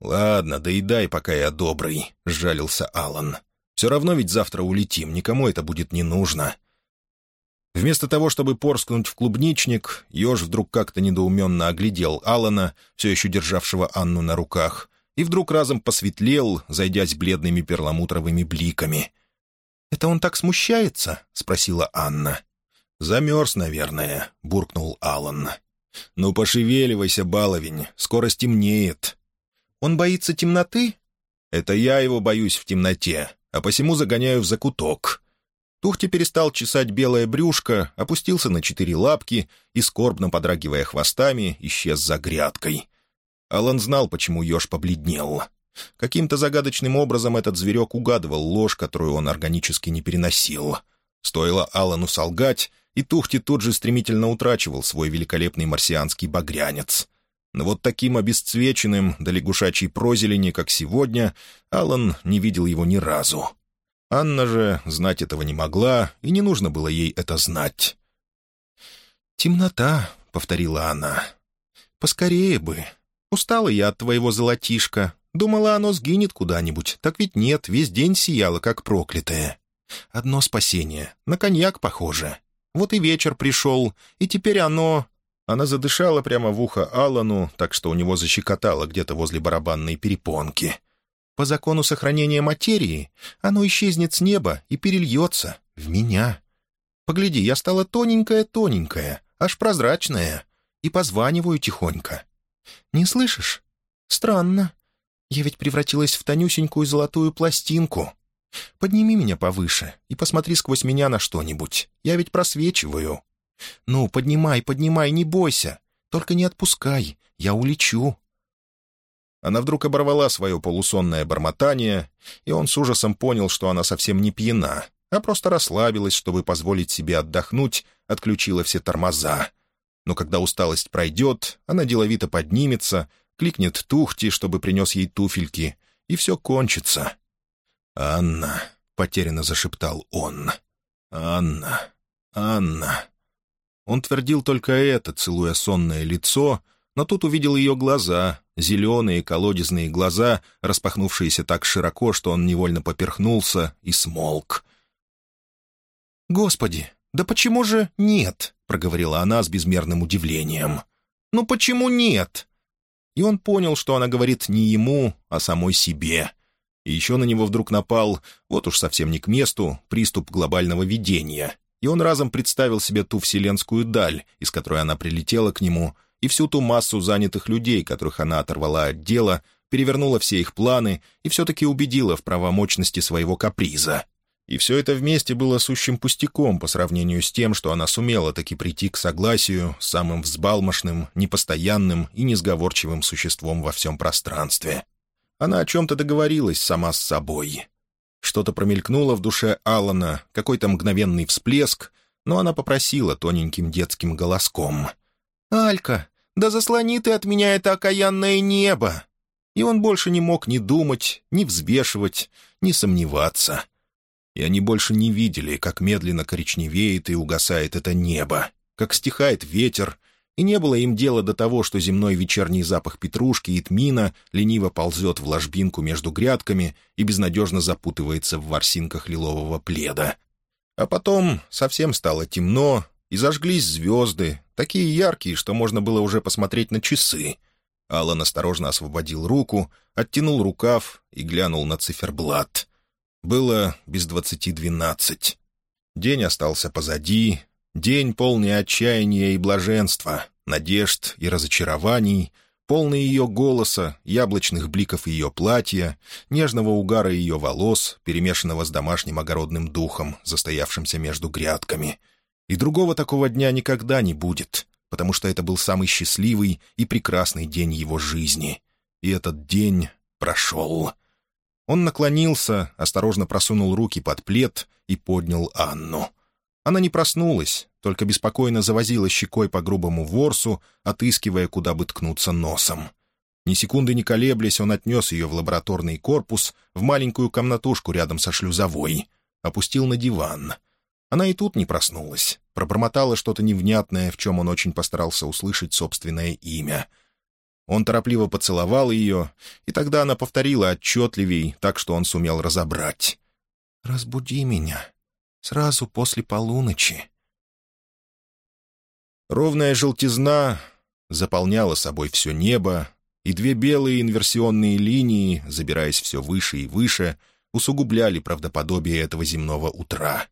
«Ладно, доедай, пока я добрый», — сжалился Алан. «Все равно ведь завтра улетим, никому это будет не нужно». Вместо того, чтобы порскнуть в клубничник, еж вдруг как-то недоуменно оглядел Алана, все еще державшего Анну на руках, и вдруг разом посветлел, зайдясь бледными перламутровыми бликами. «Это он так смущается?» — спросила Анна. «Замерз, наверное», — буркнул Алан. «Ну, пошевеливайся, баловень, скоро стемнеет». «Он боится темноты?» «Это я его боюсь в темноте, а посему загоняю в закуток». Тухти перестал чесать белое брюшко, опустился на четыре лапки и, скорбно подрагивая хвостами, исчез за грядкой. Алан знал, почему еж побледнел. Каким-то загадочным образом этот зверек угадывал ложь, которую он органически не переносил. Стоило Алану солгать, и Тухти тут же стремительно утрачивал свой великолепный марсианский багрянец. Но вот таким обесцвеченным до лягушачьей прозелени, как сегодня, Алан не видел его ни разу. Анна же знать этого не могла, и не нужно было ей это знать. «Темнота», — повторила она. «Поскорее бы». Устала я от твоего золотишка. Думала, оно сгинет куда-нибудь. Так ведь нет, весь день сияло, как проклятое. Одно спасение. На коньяк похоже. Вот и вечер пришел, и теперь оно...» Она задышала прямо в ухо Аллану, так что у него защекотало где-то возле барабанной перепонки. «По закону сохранения материи оно исчезнет с неба и перельется в меня. Погляди, я стала тоненькая-тоненькая, аж прозрачная, и позваниваю тихонько. «Не слышишь? Странно. Я ведь превратилась в тонюсенькую золотую пластинку. Подними меня повыше и посмотри сквозь меня на что-нибудь. Я ведь просвечиваю. Ну, поднимай, поднимай, не бойся. Только не отпускай, я улечу». Она вдруг оборвала свое полусонное бормотание, и он с ужасом понял, что она совсем не пьяна, а просто расслабилась, чтобы позволить себе отдохнуть, отключила все тормоза. Но когда усталость пройдет, она деловито поднимется, кликнет Тухти, чтобы принес ей туфельки, и все кончится. «Анна», — потерянно зашептал он, — «Анна, Анна». Он твердил только это, целуя сонное лицо, но тут увидел ее глаза, зеленые колодезные глаза, распахнувшиеся так широко, что он невольно поперхнулся и смолк. «Господи, да почему же нет?» проговорила она с безмерным удивлением. «Ну почему нет?» И он понял, что она говорит не ему, а самой себе. И еще на него вдруг напал, вот уж совсем не к месту, приступ глобального видения. И он разом представил себе ту вселенскую даль, из которой она прилетела к нему, и всю ту массу занятых людей, которых она оторвала от дела, перевернула все их планы и все-таки убедила в правомочности своего каприза. И все это вместе было сущим пустяком по сравнению с тем, что она сумела таки прийти к согласию с самым взбалмошным, непостоянным и несговорчивым существом во всем пространстве. Она о чем-то договорилась сама с собой. Что-то промелькнуло в душе Алана, какой-то мгновенный всплеск, но она попросила тоненьким детским голоском. «Алька, да заслони ты от меня это окаянное небо!» И он больше не мог ни думать, ни взвешивать, ни сомневаться — и они больше не видели, как медленно коричневеет и угасает это небо, как стихает ветер, и не было им дела до того, что земной вечерний запах петрушки и тмина лениво ползет в ложбинку между грядками и безнадежно запутывается в ворсинках лилового пледа. А потом совсем стало темно, и зажглись звезды, такие яркие, что можно было уже посмотреть на часы. Алан осторожно освободил руку, оттянул рукав и глянул на циферблат. Было без двадцати двенадцать. День остался позади, день полный отчаяния и блаженства, надежд и разочарований, полный ее голоса, яблочных бликов ее платья, нежного угара ее волос, перемешанного с домашним огородным духом, застоявшимся между грядками. И другого такого дня никогда не будет, потому что это был самый счастливый и прекрасный день его жизни. И этот день прошел. Он наклонился, осторожно просунул руки под плед и поднял Анну. Она не проснулась, только беспокойно завозила щекой по грубому ворсу, отыскивая, куда бы ткнуться носом. Ни секунды не колеблясь, он отнес ее в лабораторный корпус, в маленькую комнатушку рядом со шлюзовой. Опустил на диван. Она и тут не проснулась. Пробормотала что-то невнятное, в чем он очень постарался услышать собственное имя. Он торопливо поцеловал ее, и тогда она повторила отчетливей, так что он сумел разобрать. «Разбуди меня. Сразу после полуночи». Ровная желтизна заполняла собой все небо, и две белые инверсионные линии, забираясь все выше и выше, усугубляли правдоподобие этого земного утра.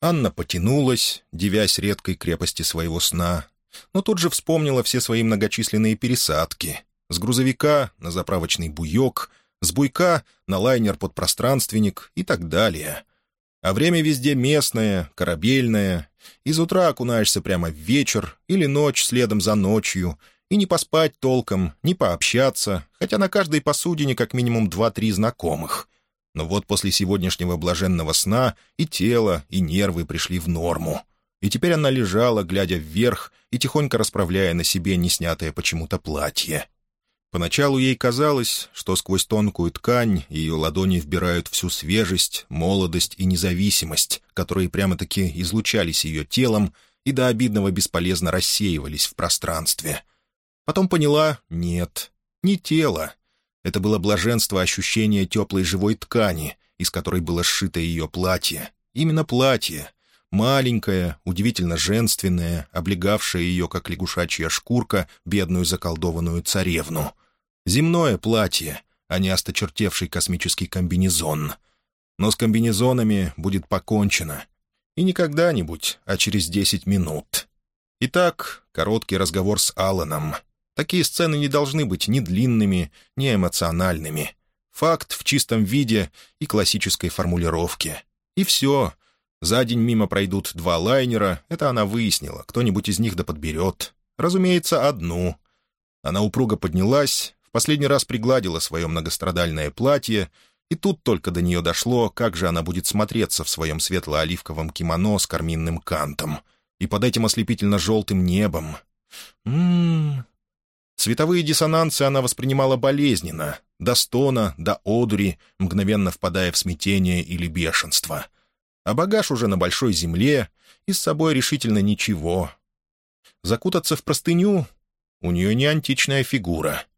Анна потянулась, девясь редкой крепости своего сна, но тут же вспомнила все свои многочисленные пересадки. С грузовика на заправочный буек, с буйка на лайнер-подпространственник и так далее — а время везде местное, корабельное. Из утра окунаешься прямо в вечер или ночь следом за ночью, и не поспать толком, не пообщаться, хотя на каждой посудине как минимум два-три знакомых. Но вот после сегодняшнего блаженного сна и тело, и нервы пришли в норму. И теперь она лежала, глядя вверх и тихонько расправляя на себе неснятое почему-то платье. Поначалу ей казалось, что сквозь тонкую ткань ее ладони вбирают всю свежесть, молодость и независимость, которые прямо-таки излучались ее телом и до обидного бесполезно рассеивались в пространстве. Потом поняла — нет, не тело. Это было блаженство ощущения теплой живой ткани, из которой было сшито ее платье. Именно платье. Маленькое, удивительно женственное, облегавшее ее, как лягушачья шкурка, бедную заколдованную царевну — Земное платье, а не осточертевший космический комбинезон. Но с комбинезонами будет покончено. И не когда-нибудь, а через десять минут. Итак, короткий разговор с Алланом. Такие сцены не должны быть ни длинными, ни эмоциональными. Факт в чистом виде и классической формулировке. И все. За день мимо пройдут два лайнера, это она выяснила, кто-нибудь из них да подберет. Разумеется, одну. Она упруго поднялась, последний раз пригладила свое многострадальное платье, и тут только до нее дошло, как же она будет смотреться в своем светло-оливковом кимоно с карминным кантом и под этим ослепительно-желтым небом. Ммм... Цветовые диссонансы она воспринимала болезненно, до стона, до одури, мгновенно впадая в смятение или бешенство. А багаж уже на большой земле, и с собой решительно ничего. Закутаться в простыню — у нее не античная фигура —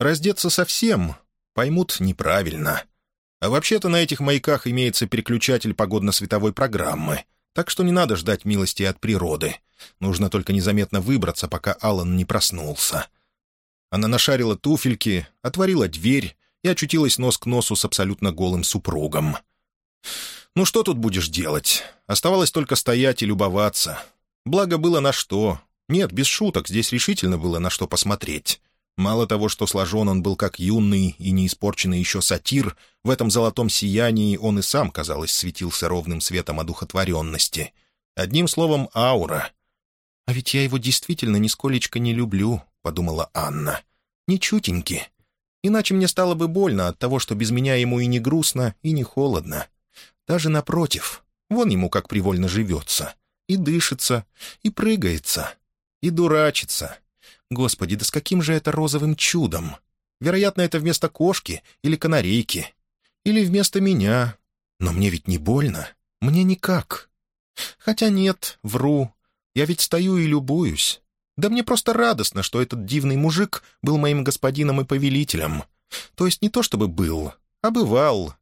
Раздеться совсем поймут неправильно. А вообще-то на этих маяках имеется переключатель погодно-световой программы, так что не надо ждать милости от природы. Нужно только незаметно выбраться, пока Аллан не проснулся. Она нашарила туфельки, отворила дверь и очутилась нос к носу с абсолютно голым супругом. Ну что тут будешь делать? Оставалось только стоять и любоваться. Благо было на что. Нет, без шуток, здесь решительно было на что посмотреть. Мало того, что сложен он был как юный и не испорченный еще сатир, в этом золотом сиянии он и сам, казалось, светился ровным светом одухотворенности. Одним словом, аура. «А ведь я его действительно нисколечко не люблю», — подумала Анна. «Ничутеньки. Иначе мне стало бы больно от того, что без меня ему и не грустно, и не холодно. Даже напротив, вон ему как привольно живется. И дышится, и прыгается, и дурачится». Господи, да с каким же это розовым чудом? Вероятно, это вместо кошки или канарейки. Или вместо меня. Но мне ведь не больно. Мне никак. Хотя нет, вру. Я ведь стою и любуюсь. Да мне просто радостно, что этот дивный мужик был моим господином и повелителем. То есть не то чтобы был, а бывал.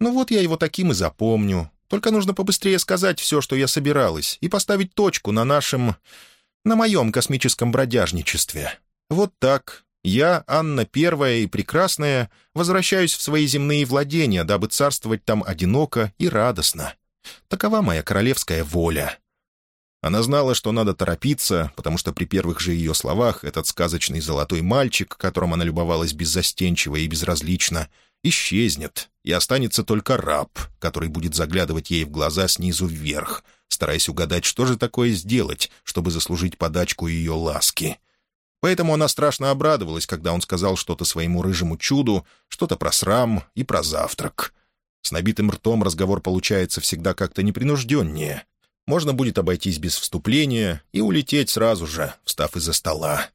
Ну вот я его таким и запомню. Только нужно побыстрее сказать все, что я собиралась, и поставить точку на нашем на моем космическом бродяжничестве. Вот так, Я, Анна Первая и Прекрасная, возвращаюсь в свои земные владения, дабы царствовать там одиноко и радостно. Такова моя королевская воля». Она знала, что надо торопиться, потому что при первых же ее словах этот сказочный золотой мальчик, которым она любовалась беззастенчиво и безразлично, исчезнет, и останется только раб, который будет заглядывать ей в глаза снизу вверх, стараясь угадать, что же такое сделать, чтобы заслужить подачку ее ласки. Поэтому она страшно обрадовалась, когда он сказал что-то своему рыжему чуду, что-то про срам и про завтрак. С набитым ртом разговор получается всегда как-то непринужденнее. Можно будет обойтись без вступления и улететь сразу же, встав из-за стола.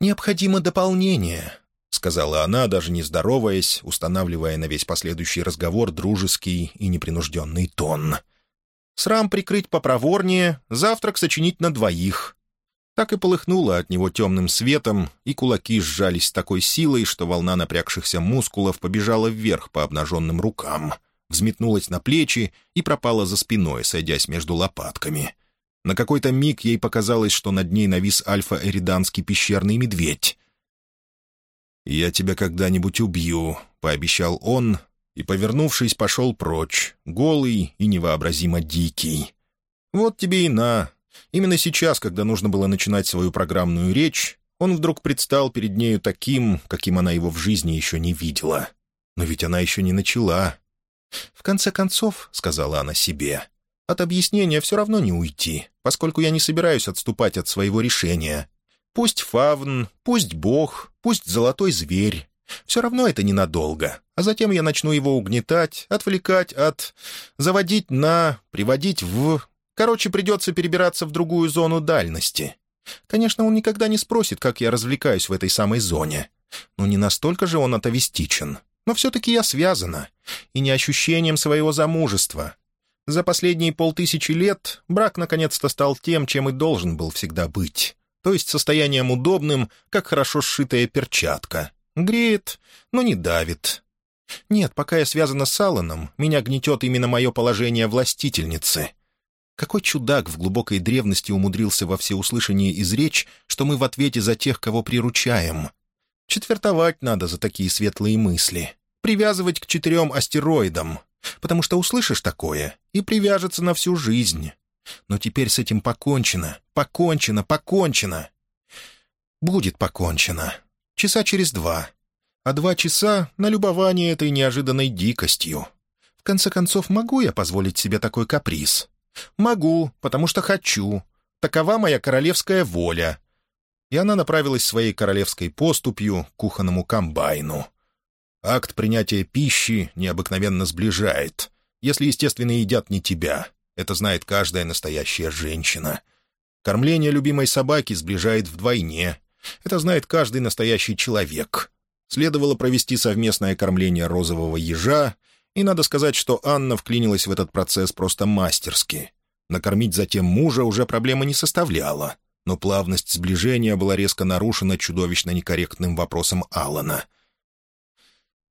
«Необходимо дополнение», — сказала она, даже не здороваясь, устанавливая на весь последующий разговор дружеский и непринужденный тон. «Срам прикрыть попроворнее, завтрак сочинить на двоих, так и полыхнуло от него темным светом, и кулаки сжались с такой силой, что волна напрягшихся мускулов побежала вверх по обнаженным рукам, взметнулась на плечи и пропала за спиной, сойдясь между лопатками. На какой-то миг ей показалось, что над ней навис альфа-эриданский пещерный медведь. «Я тебя когда-нибудь убью», — пообещал он, и, повернувшись, пошел прочь, голый и невообразимо дикий. «Вот тебе и на, Именно сейчас, когда нужно было начинать свою программную речь, он вдруг предстал перед нею таким, каким она его в жизни еще не видела. Но ведь она еще не начала. «В конце концов», — сказала она себе, — «от объяснения все равно не уйти, поскольку я не собираюсь отступать от своего решения. Пусть фавн, пусть бог, пусть золотой зверь. Все равно это ненадолго, а затем я начну его угнетать, отвлекать от... заводить на... приводить в... Короче, придется перебираться в другую зону дальности. Конечно, он никогда не спросит, как я развлекаюсь в этой самой зоне. Но не настолько же он атовистичен. Но все-таки я связана. И не ощущением своего замужества. За последние полтысячи лет брак наконец-то стал тем, чем и должен был всегда быть. То есть состоянием удобным, как хорошо сшитая перчатка. Греет, но не давит. Нет, пока я связана с Алланом, меня гнетет именно мое положение властительницы — какой чудак в глубокой древности умудрился во всеуслышание изречь, что мы в ответе за тех, кого приручаем? Четвертовать надо за такие светлые мысли. Привязывать к четырем астероидам. Потому что услышишь такое и привяжется на всю жизнь. Но теперь с этим покончено, покончено, покончено. Будет покончено. Часа через два. А два часа — на любование этой неожиданной дикостью. В конце концов, могу я позволить себе такой каприз? «Могу, потому что хочу. Такова моя королевская воля». И она направилась своей королевской поступью к кухонному комбайну. Акт принятия пищи необыкновенно сближает, если, естественно, едят не тебя. Это знает каждая настоящая женщина. Кормление любимой собаки сближает вдвойне. Это знает каждый настоящий человек. Следовало провести совместное кормление розового ежа, и надо сказать, что Анна вклинилась в этот процесс просто мастерски. Накормить затем мужа уже проблема не составляла, но плавность сближения была резко нарушена чудовищно некорректным вопросом Алана.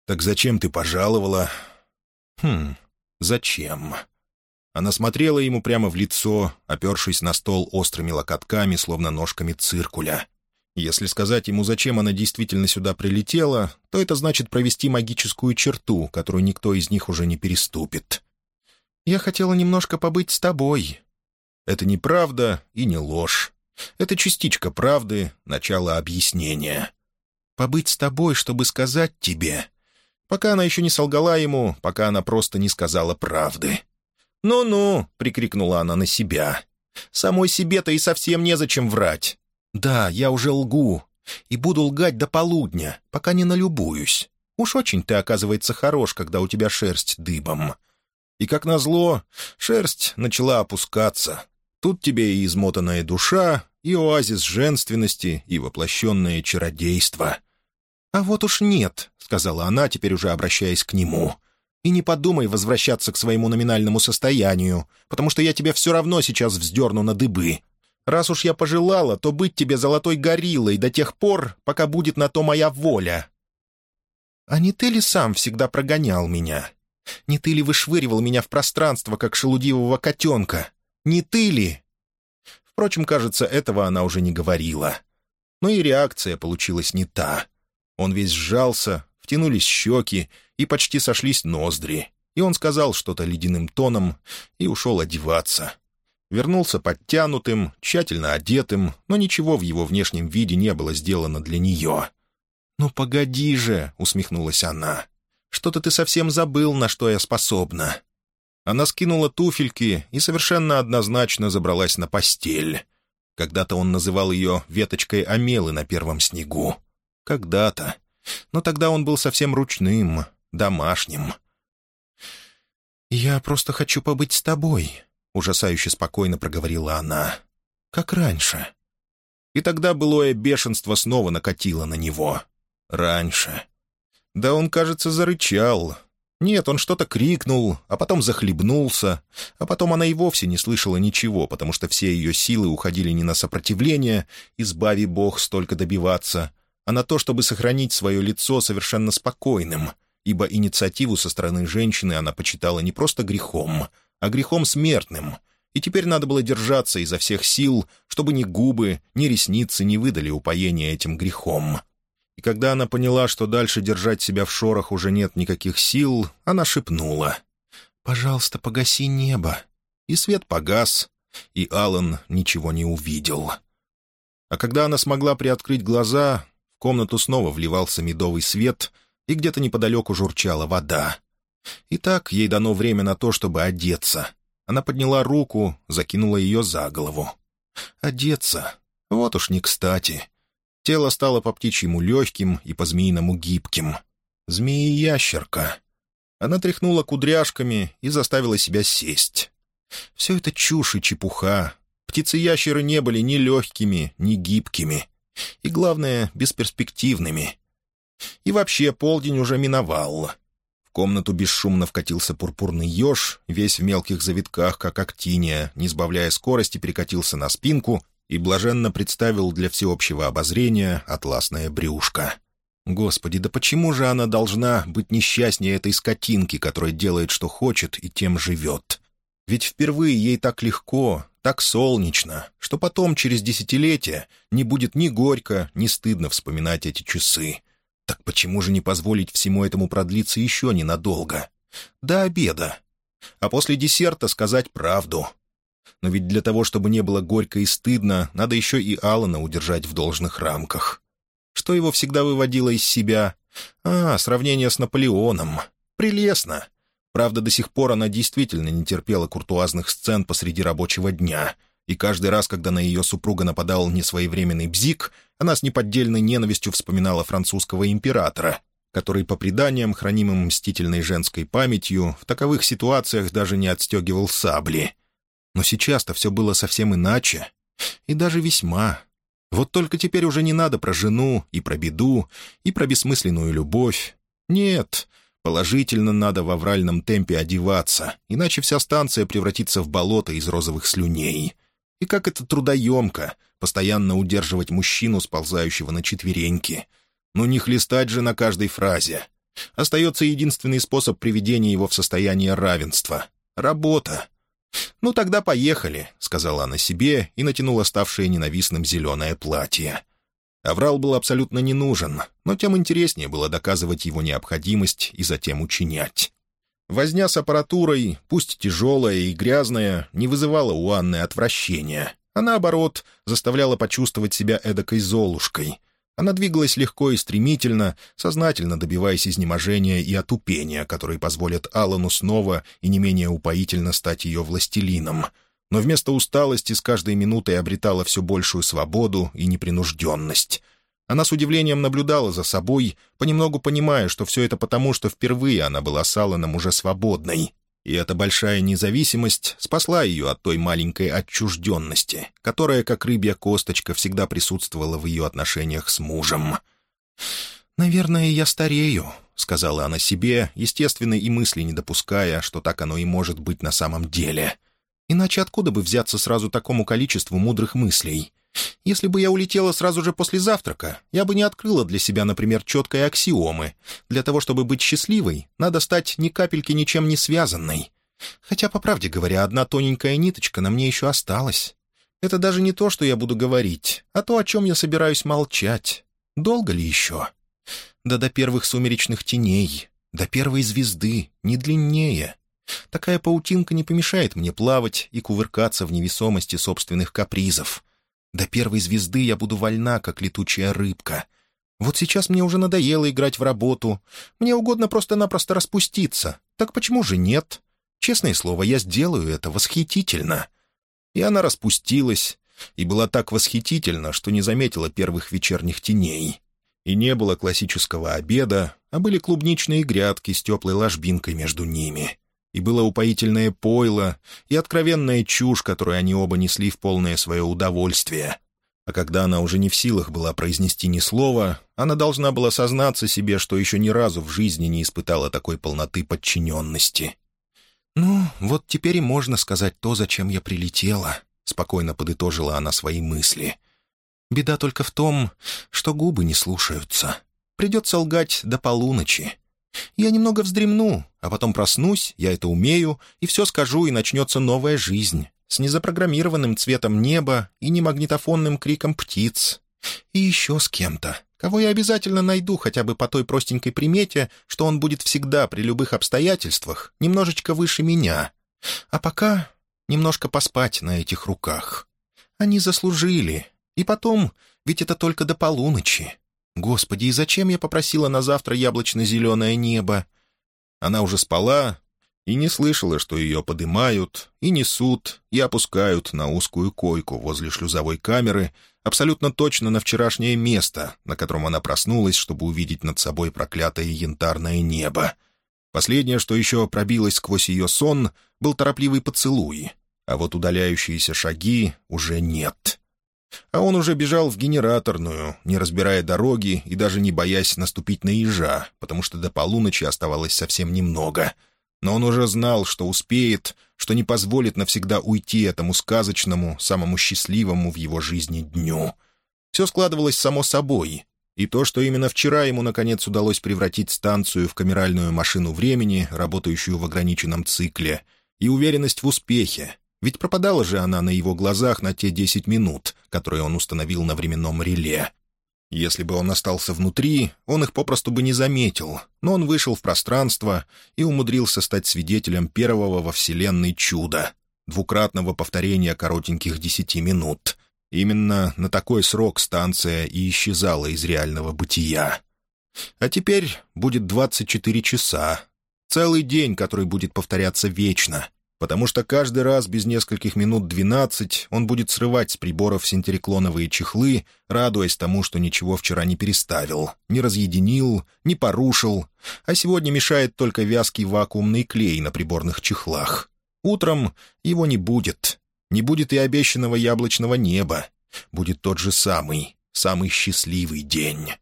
«Так зачем ты пожаловала?» «Хм, зачем?» Она смотрела ему прямо в лицо, опершись на стол острыми локотками, словно ножками циркуля. Если сказать ему, зачем она действительно сюда прилетела, то это значит провести магическую черту, которую никто из них уже не переступит. «Я хотела немножко побыть с тобой». Это не правда и не ложь. Это частичка правды, начало объяснения. «Побыть с тобой, чтобы сказать тебе». Пока она еще не солгала ему, пока она просто не сказала правды. «Ну-ну», — прикрикнула она на себя. «Самой себе-то и совсем незачем врать. «Да, я уже лгу. И буду лгать до полудня, пока не налюбуюсь. Уж очень ты, оказывается, хорош, когда у тебя шерсть дыбом». И, как назло, шерсть начала опускаться. Тут тебе и измотанная душа, и оазис женственности, и воплощенное чародейство. «А вот уж нет», — сказала она, теперь уже обращаясь к нему. «И не подумай возвращаться к своему номинальному состоянию, потому что я тебя все равно сейчас вздерну на дыбы. Раз уж я пожелала, то быть тебе золотой гориллой до тех пор, пока будет на то моя воля. А не ты ли сам всегда прогонял меня? Не ты ли вышвыривал меня в пространство, как шелудивого котенка? Не ты ли?» Впрочем, кажется, этого она уже не говорила. но и реакция получилась не та. Он весь сжался, втянулись щеки и почти сошлись ноздри, и он сказал что-то ледяным тоном и ушел одеваться. Вернулся подтянутым, тщательно одетым, но ничего в его внешнем виде не было сделано для нее. «Ну погоди же!» — усмехнулась она. «Что-то ты совсем забыл, на что я способна». Она скинула туфельки и совершенно однозначно забралась на постель. Когда-то он называл ее веточкой омелы на первом снегу. Когда-то. Но тогда он был совсем ручным, домашним. «Я просто хочу побыть с тобой», — ужасающе спокойно проговорила она. «Как раньше». И тогда былое бешенство снова накатило на него. Раньше. Да он, кажется, зарычал. Нет, он что-то крикнул, а потом захлебнулся, а потом она и вовсе не слышала ничего, потому что все ее силы уходили не на сопротивление, избави Бог столько добиваться, а на то, чтобы сохранить свое лицо совершенно спокойным, ибо инициативу со стороны женщины она почитала не просто грехом, а грехом смертным, и теперь надо было держаться изо всех сил, чтобы ни губы, ни ресницы не выдали упоения этим грехом. И когда она поняла, что дальше держать себя в шорах уже нет никаких сил, она шепнула. «Пожалуйста, погаси небо». И свет погас, и Алан ничего не увидел. А когда она смогла приоткрыть глаза, комнату снова вливался медовый свет, и где-то неподалеку журчала вода. И так ей дано время на то, чтобы одеться. Она подняла руку, закинула ее за голову. «Одеться? Вот уж не кстати». Тело стало по птичьему легким и по-змеиному гибким. Змеи-ящерка. Она тряхнула кудряшками и заставила себя сесть. Все это чушь и чепуха. Птицы-ящеры не были ни легкими, ни гибкими. И, главное, бесперспективными. И вообще полдень уже миновал. В комнату бесшумно вкатился пурпурный еж, весь в мелких завитках, как актиния, не сбавляя скорости, перекатился на спинку и блаженно представил для всеобщего обозрения атласное брюшко. Господи, да почему же она должна быть несчастнее этой скотинки, которая делает, что хочет, и тем живет? Ведь впервые ей так легко, так солнечно, что потом, через десятилетия, не будет ни горько, ни стыдно вспоминать эти часы. Так почему же не позволить всему этому продлиться еще ненадолго? До обеда. А после десерта сказать правду — но ведь для того, чтобы не было горько и стыдно, надо еще и Алана удержать в должных рамках. Что его всегда выводило из себя? А, сравнение с Наполеоном. Прелестно. Правда, до сих пор она действительно не терпела куртуазных сцен посреди рабочего дня, и каждый раз, когда на ее супруга нападал несвоевременный бзик, она с неподдельной ненавистью вспоминала французского императора, который, по преданиям, хранимым мстительной женской памятью, в таковых ситуациях даже не отстегивал сабли — но сейчас-то все было совсем иначе. И даже весьма. Вот только теперь уже не надо про жену и про беду, и про бессмысленную любовь. Нет, положительно надо в авральном темпе одеваться, иначе вся станция превратится в болото из розовых слюней. И как это трудоемко — постоянно удерживать мужчину, сползающего на четвереньки. Ну не хлестать же на каждой фразе. Остается единственный способ приведения его в состояние равенства — работа. «Ну, тогда поехали», — сказала она себе и натянула ставшее ненавистным зеленое платье. Аврал был абсолютно не нужен, но тем интереснее было доказывать его необходимость и затем учинять. Возня с аппаратурой, пусть тяжелая и грязная, не вызывала у Анны отвращения, а наоборот, заставляла почувствовать себя эдакой золушкой — она двигалась легко и стремительно, сознательно добиваясь изнеможения и отупения, которые позволят Аллану снова и не менее упоительно стать ее властелином. Но вместо усталости с каждой минутой обретала все большую свободу и непринужденность. Она с удивлением наблюдала за собой, понемногу понимая, что все это потому, что впервые она была с Алланом уже свободной, и эта большая независимость спасла ее от той маленькой отчужденности, которая, как рыбья косточка, всегда присутствовала в ее отношениях с мужем. «Наверное, я старею», — сказала она себе, естественно, и мысли не допуская, что так оно и может быть на самом деле. «Иначе откуда бы взяться сразу такому количеству мудрых мыслей?» Если бы я улетела сразу же после завтрака, я бы не открыла для себя, например, четкой аксиомы. Для того, чтобы быть счастливой, надо стать ни капельки ничем не связанной. Хотя, по правде говоря, одна тоненькая ниточка на мне еще осталась. Это даже не то, что я буду говорить, а то, о чем я собираюсь молчать. Долго ли еще? Да до первых сумеречных теней, до первой звезды, не длиннее. Такая паутинка не помешает мне плавать и кувыркаться в невесомости собственных капризов. До первой звезды я буду вольна, как летучая рыбка. Вот сейчас мне уже надоело играть в работу. Мне угодно просто-напросто распуститься. Так почему же нет? Честное слово, я сделаю это восхитительно. И она распустилась, и была так восхитительна, что не заметила первых вечерних теней. И не было классического обеда, а были клубничные грядки с теплой ложбинкой между ними. И было упоительное пойло, и откровенная чушь, которую они оба несли в полное свое удовольствие. А когда она уже не в силах была произнести ни слова, она должна была сознаться себе, что еще ни разу в жизни не испытала такой полноты подчиненности. «Ну, вот теперь и можно сказать то, зачем я прилетела», — спокойно подытожила она свои мысли. «Беда только в том, что губы не слушаются. Придется лгать до полуночи. Я немного вздремну, а потом проснусь, я это умею, и все скажу, и начнется новая жизнь, с незапрограммированным цветом неба и немагнитофонным криком птиц. И еще с кем-то, кого я обязательно найду хотя бы по той простенькой примете, что он будет всегда при любых обстоятельствах немножечко выше меня. А пока немножко поспать на этих руках. Они заслужили. И потом, ведь это только до полуночи. Господи, и зачем я попросила на завтра яблочно-зеленое небо? Она уже спала и не слышала, что ее подымают и несут и опускают на узкую койку возле шлюзовой камеры, абсолютно точно на вчерашнее место, на котором она проснулась, чтобы увидеть над собой проклятое янтарное небо. Последнее, что еще пробилось сквозь ее сон, был торопливый поцелуй, а вот удаляющиеся шаги уже нет. А он уже бежал в генераторную, не разбирая дороги и даже не боясь наступить на ежа, потому что до полуночи оставалось совсем немного. Но он уже знал, что успеет, что не позволит навсегда уйти этому сказочному, самому счастливому в его жизни дню. Все складывалось само собой, и то, что именно вчера ему, наконец, удалось превратить станцию в камеральную машину времени, работающую в ограниченном цикле, и уверенность в успехе, ведь пропадала же она на его глазах на те десять минут, которые он установил на временном реле. Если бы он остался внутри, он их попросту бы не заметил, но он вышел в пространство и умудрился стать свидетелем первого во Вселенной чуда — двукратного повторения коротеньких десяти минут. Именно на такой срок станция и исчезала из реального бытия. А теперь будет двадцать четыре часа. Целый день, который будет повторяться вечно, потому что каждый раз без нескольких минут двенадцать он будет срывать с приборов синтериклоновые чехлы, радуясь тому, что ничего вчера не переставил, не разъединил, не порушил, а сегодня мешает только вязкий вакуумный клей на приборных чехлах. Утром его не будет. Не будет и обещанного яблочного неба. Будет тот же самый, самый счастливый день.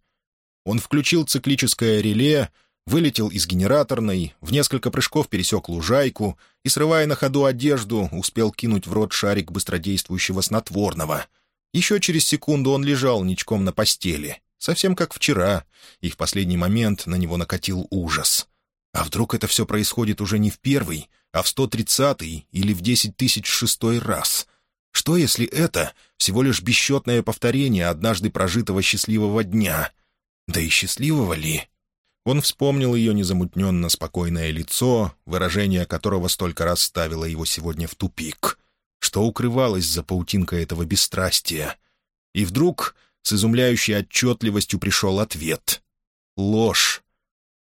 Он включил циклическое реле, вылетел из генераторной, в несколько прыжков пересек лужайку и, срывая на ходу одежду, успел кинуть в рот шарик быстродействующего снотворного. Еще через секунду он лежал ничком на постели, совсем как вчера, и в последний момент на него накатил ужас. А вдруг это все происходит уже не в первый, а в сто тридцатый или в десять тысяч шестой раз? Что, если это всего лишь бесчетное повторение однажды прожитого счастливого дня? Да и счастливого ли? Он вспомнил ее незамутненно спокойное лицо, выражение которого столько раз ставило его сегодня в тупик. Что укрывалось за паутинкой этого бесстрастия? И вдруг с изумляющей отчетливостью пришел ответ. Ложь.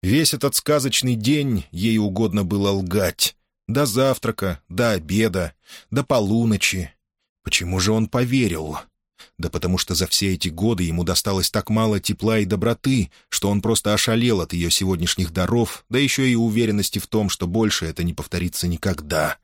Весь этот сказочный день ей угодно было лгать. До завтрака, до обеда, до полуночи. Почему же он поверил? Да потому что за все эти годы ему досталось так мало тепла и доброты, что он просто ошалел от ее сегодняшних даров, да еще и уверенности в том, что больше это не повторится никогда.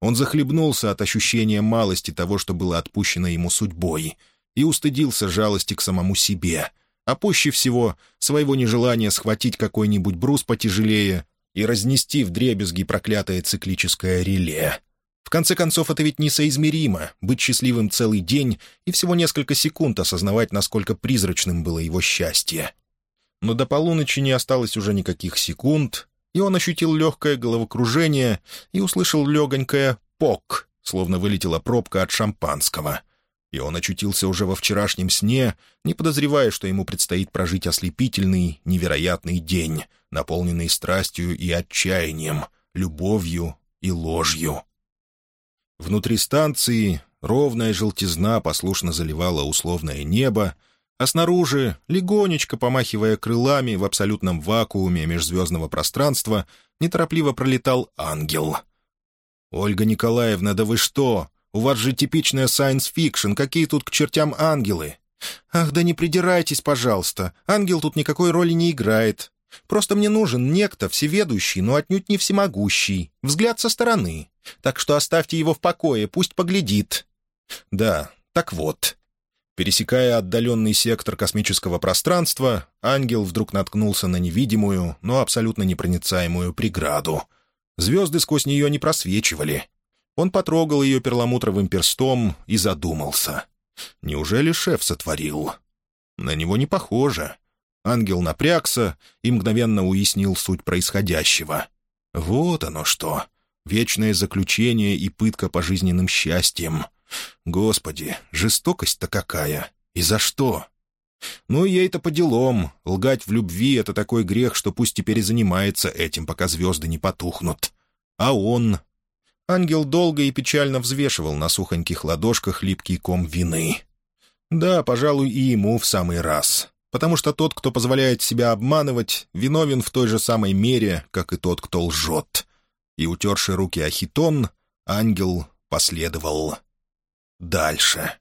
Он захлебнулся от ощущения малости того, что было отпущено ему судьбой, и устыдился жалости к самому себе, а пуще всего своего нежелания схватить какой-нибудь брус потяжелее и разнести в дребезги проклятое циклическое реле. Конце концов, это ведь несоизмеримо — быть счастливым целый день и всего несколько секунд осознавать, насколько призрачным было его счастье. Но до полуночи не осталось уже никаких секунд, и он ощутил легкое головокружение и услышал легонькое «пок», словно вылетела пробка от шампанского. И он очутился уже во вчерашнем сне, не подозревая, что ему предстоит прожить ослепительный, невероятный день, наполненный страстью и отчаянием, любовью и ложью. Внутри станции ровная желтизна послушно заливала условное небо, а снаружи, легонечко помахивая крылами в абсолютном вакууме межзвездного пространства, неторопливо пролетал ангел. «Ольга Николаевна, да вы что? У вас же типичная science fiction, какие тут к чертям ангелы?» «Ах, да не придирайтесь, пожалуйста, ангел тут никакой роли не играет. Просто мне нужен некто всеведущий, но отнюдь не всемогущий, взгляд со стороны. Так что оставьте его в покое, пусть поглядит». «Да, так вот». Пересекая отдаленный сектор космического пространства, ангел вдруг наткнулся на невидимую, но абсолютно непроницаемую преграду. Звезды сквозь нее не просвечивали. Он потрогал ее перламутровым перстом и задумался. Неужели шеф сотворил? На него не похоже. Ангел напрягся и мгновенно уяснил суть происходящего. Вот оно что. Вечное заключение и пытка пожизненным счастьем. Господи, жестокость-то какая! И за что? Ну, ей-то по делам. Лгать в любви — это такой грех, что пусть теперь и занимается этим, пока звезды не потухнут. А он... Ангел долго и печально взвешивал на сухоньких ладошках липкий ком вины. Да, пожалуй, и ему в самый раз. Потому что тот, кто позволяет себя обманывать, виновен в той же самой мере, как и тот, кто лжет. И, утерши руки о ангел последовал дальше.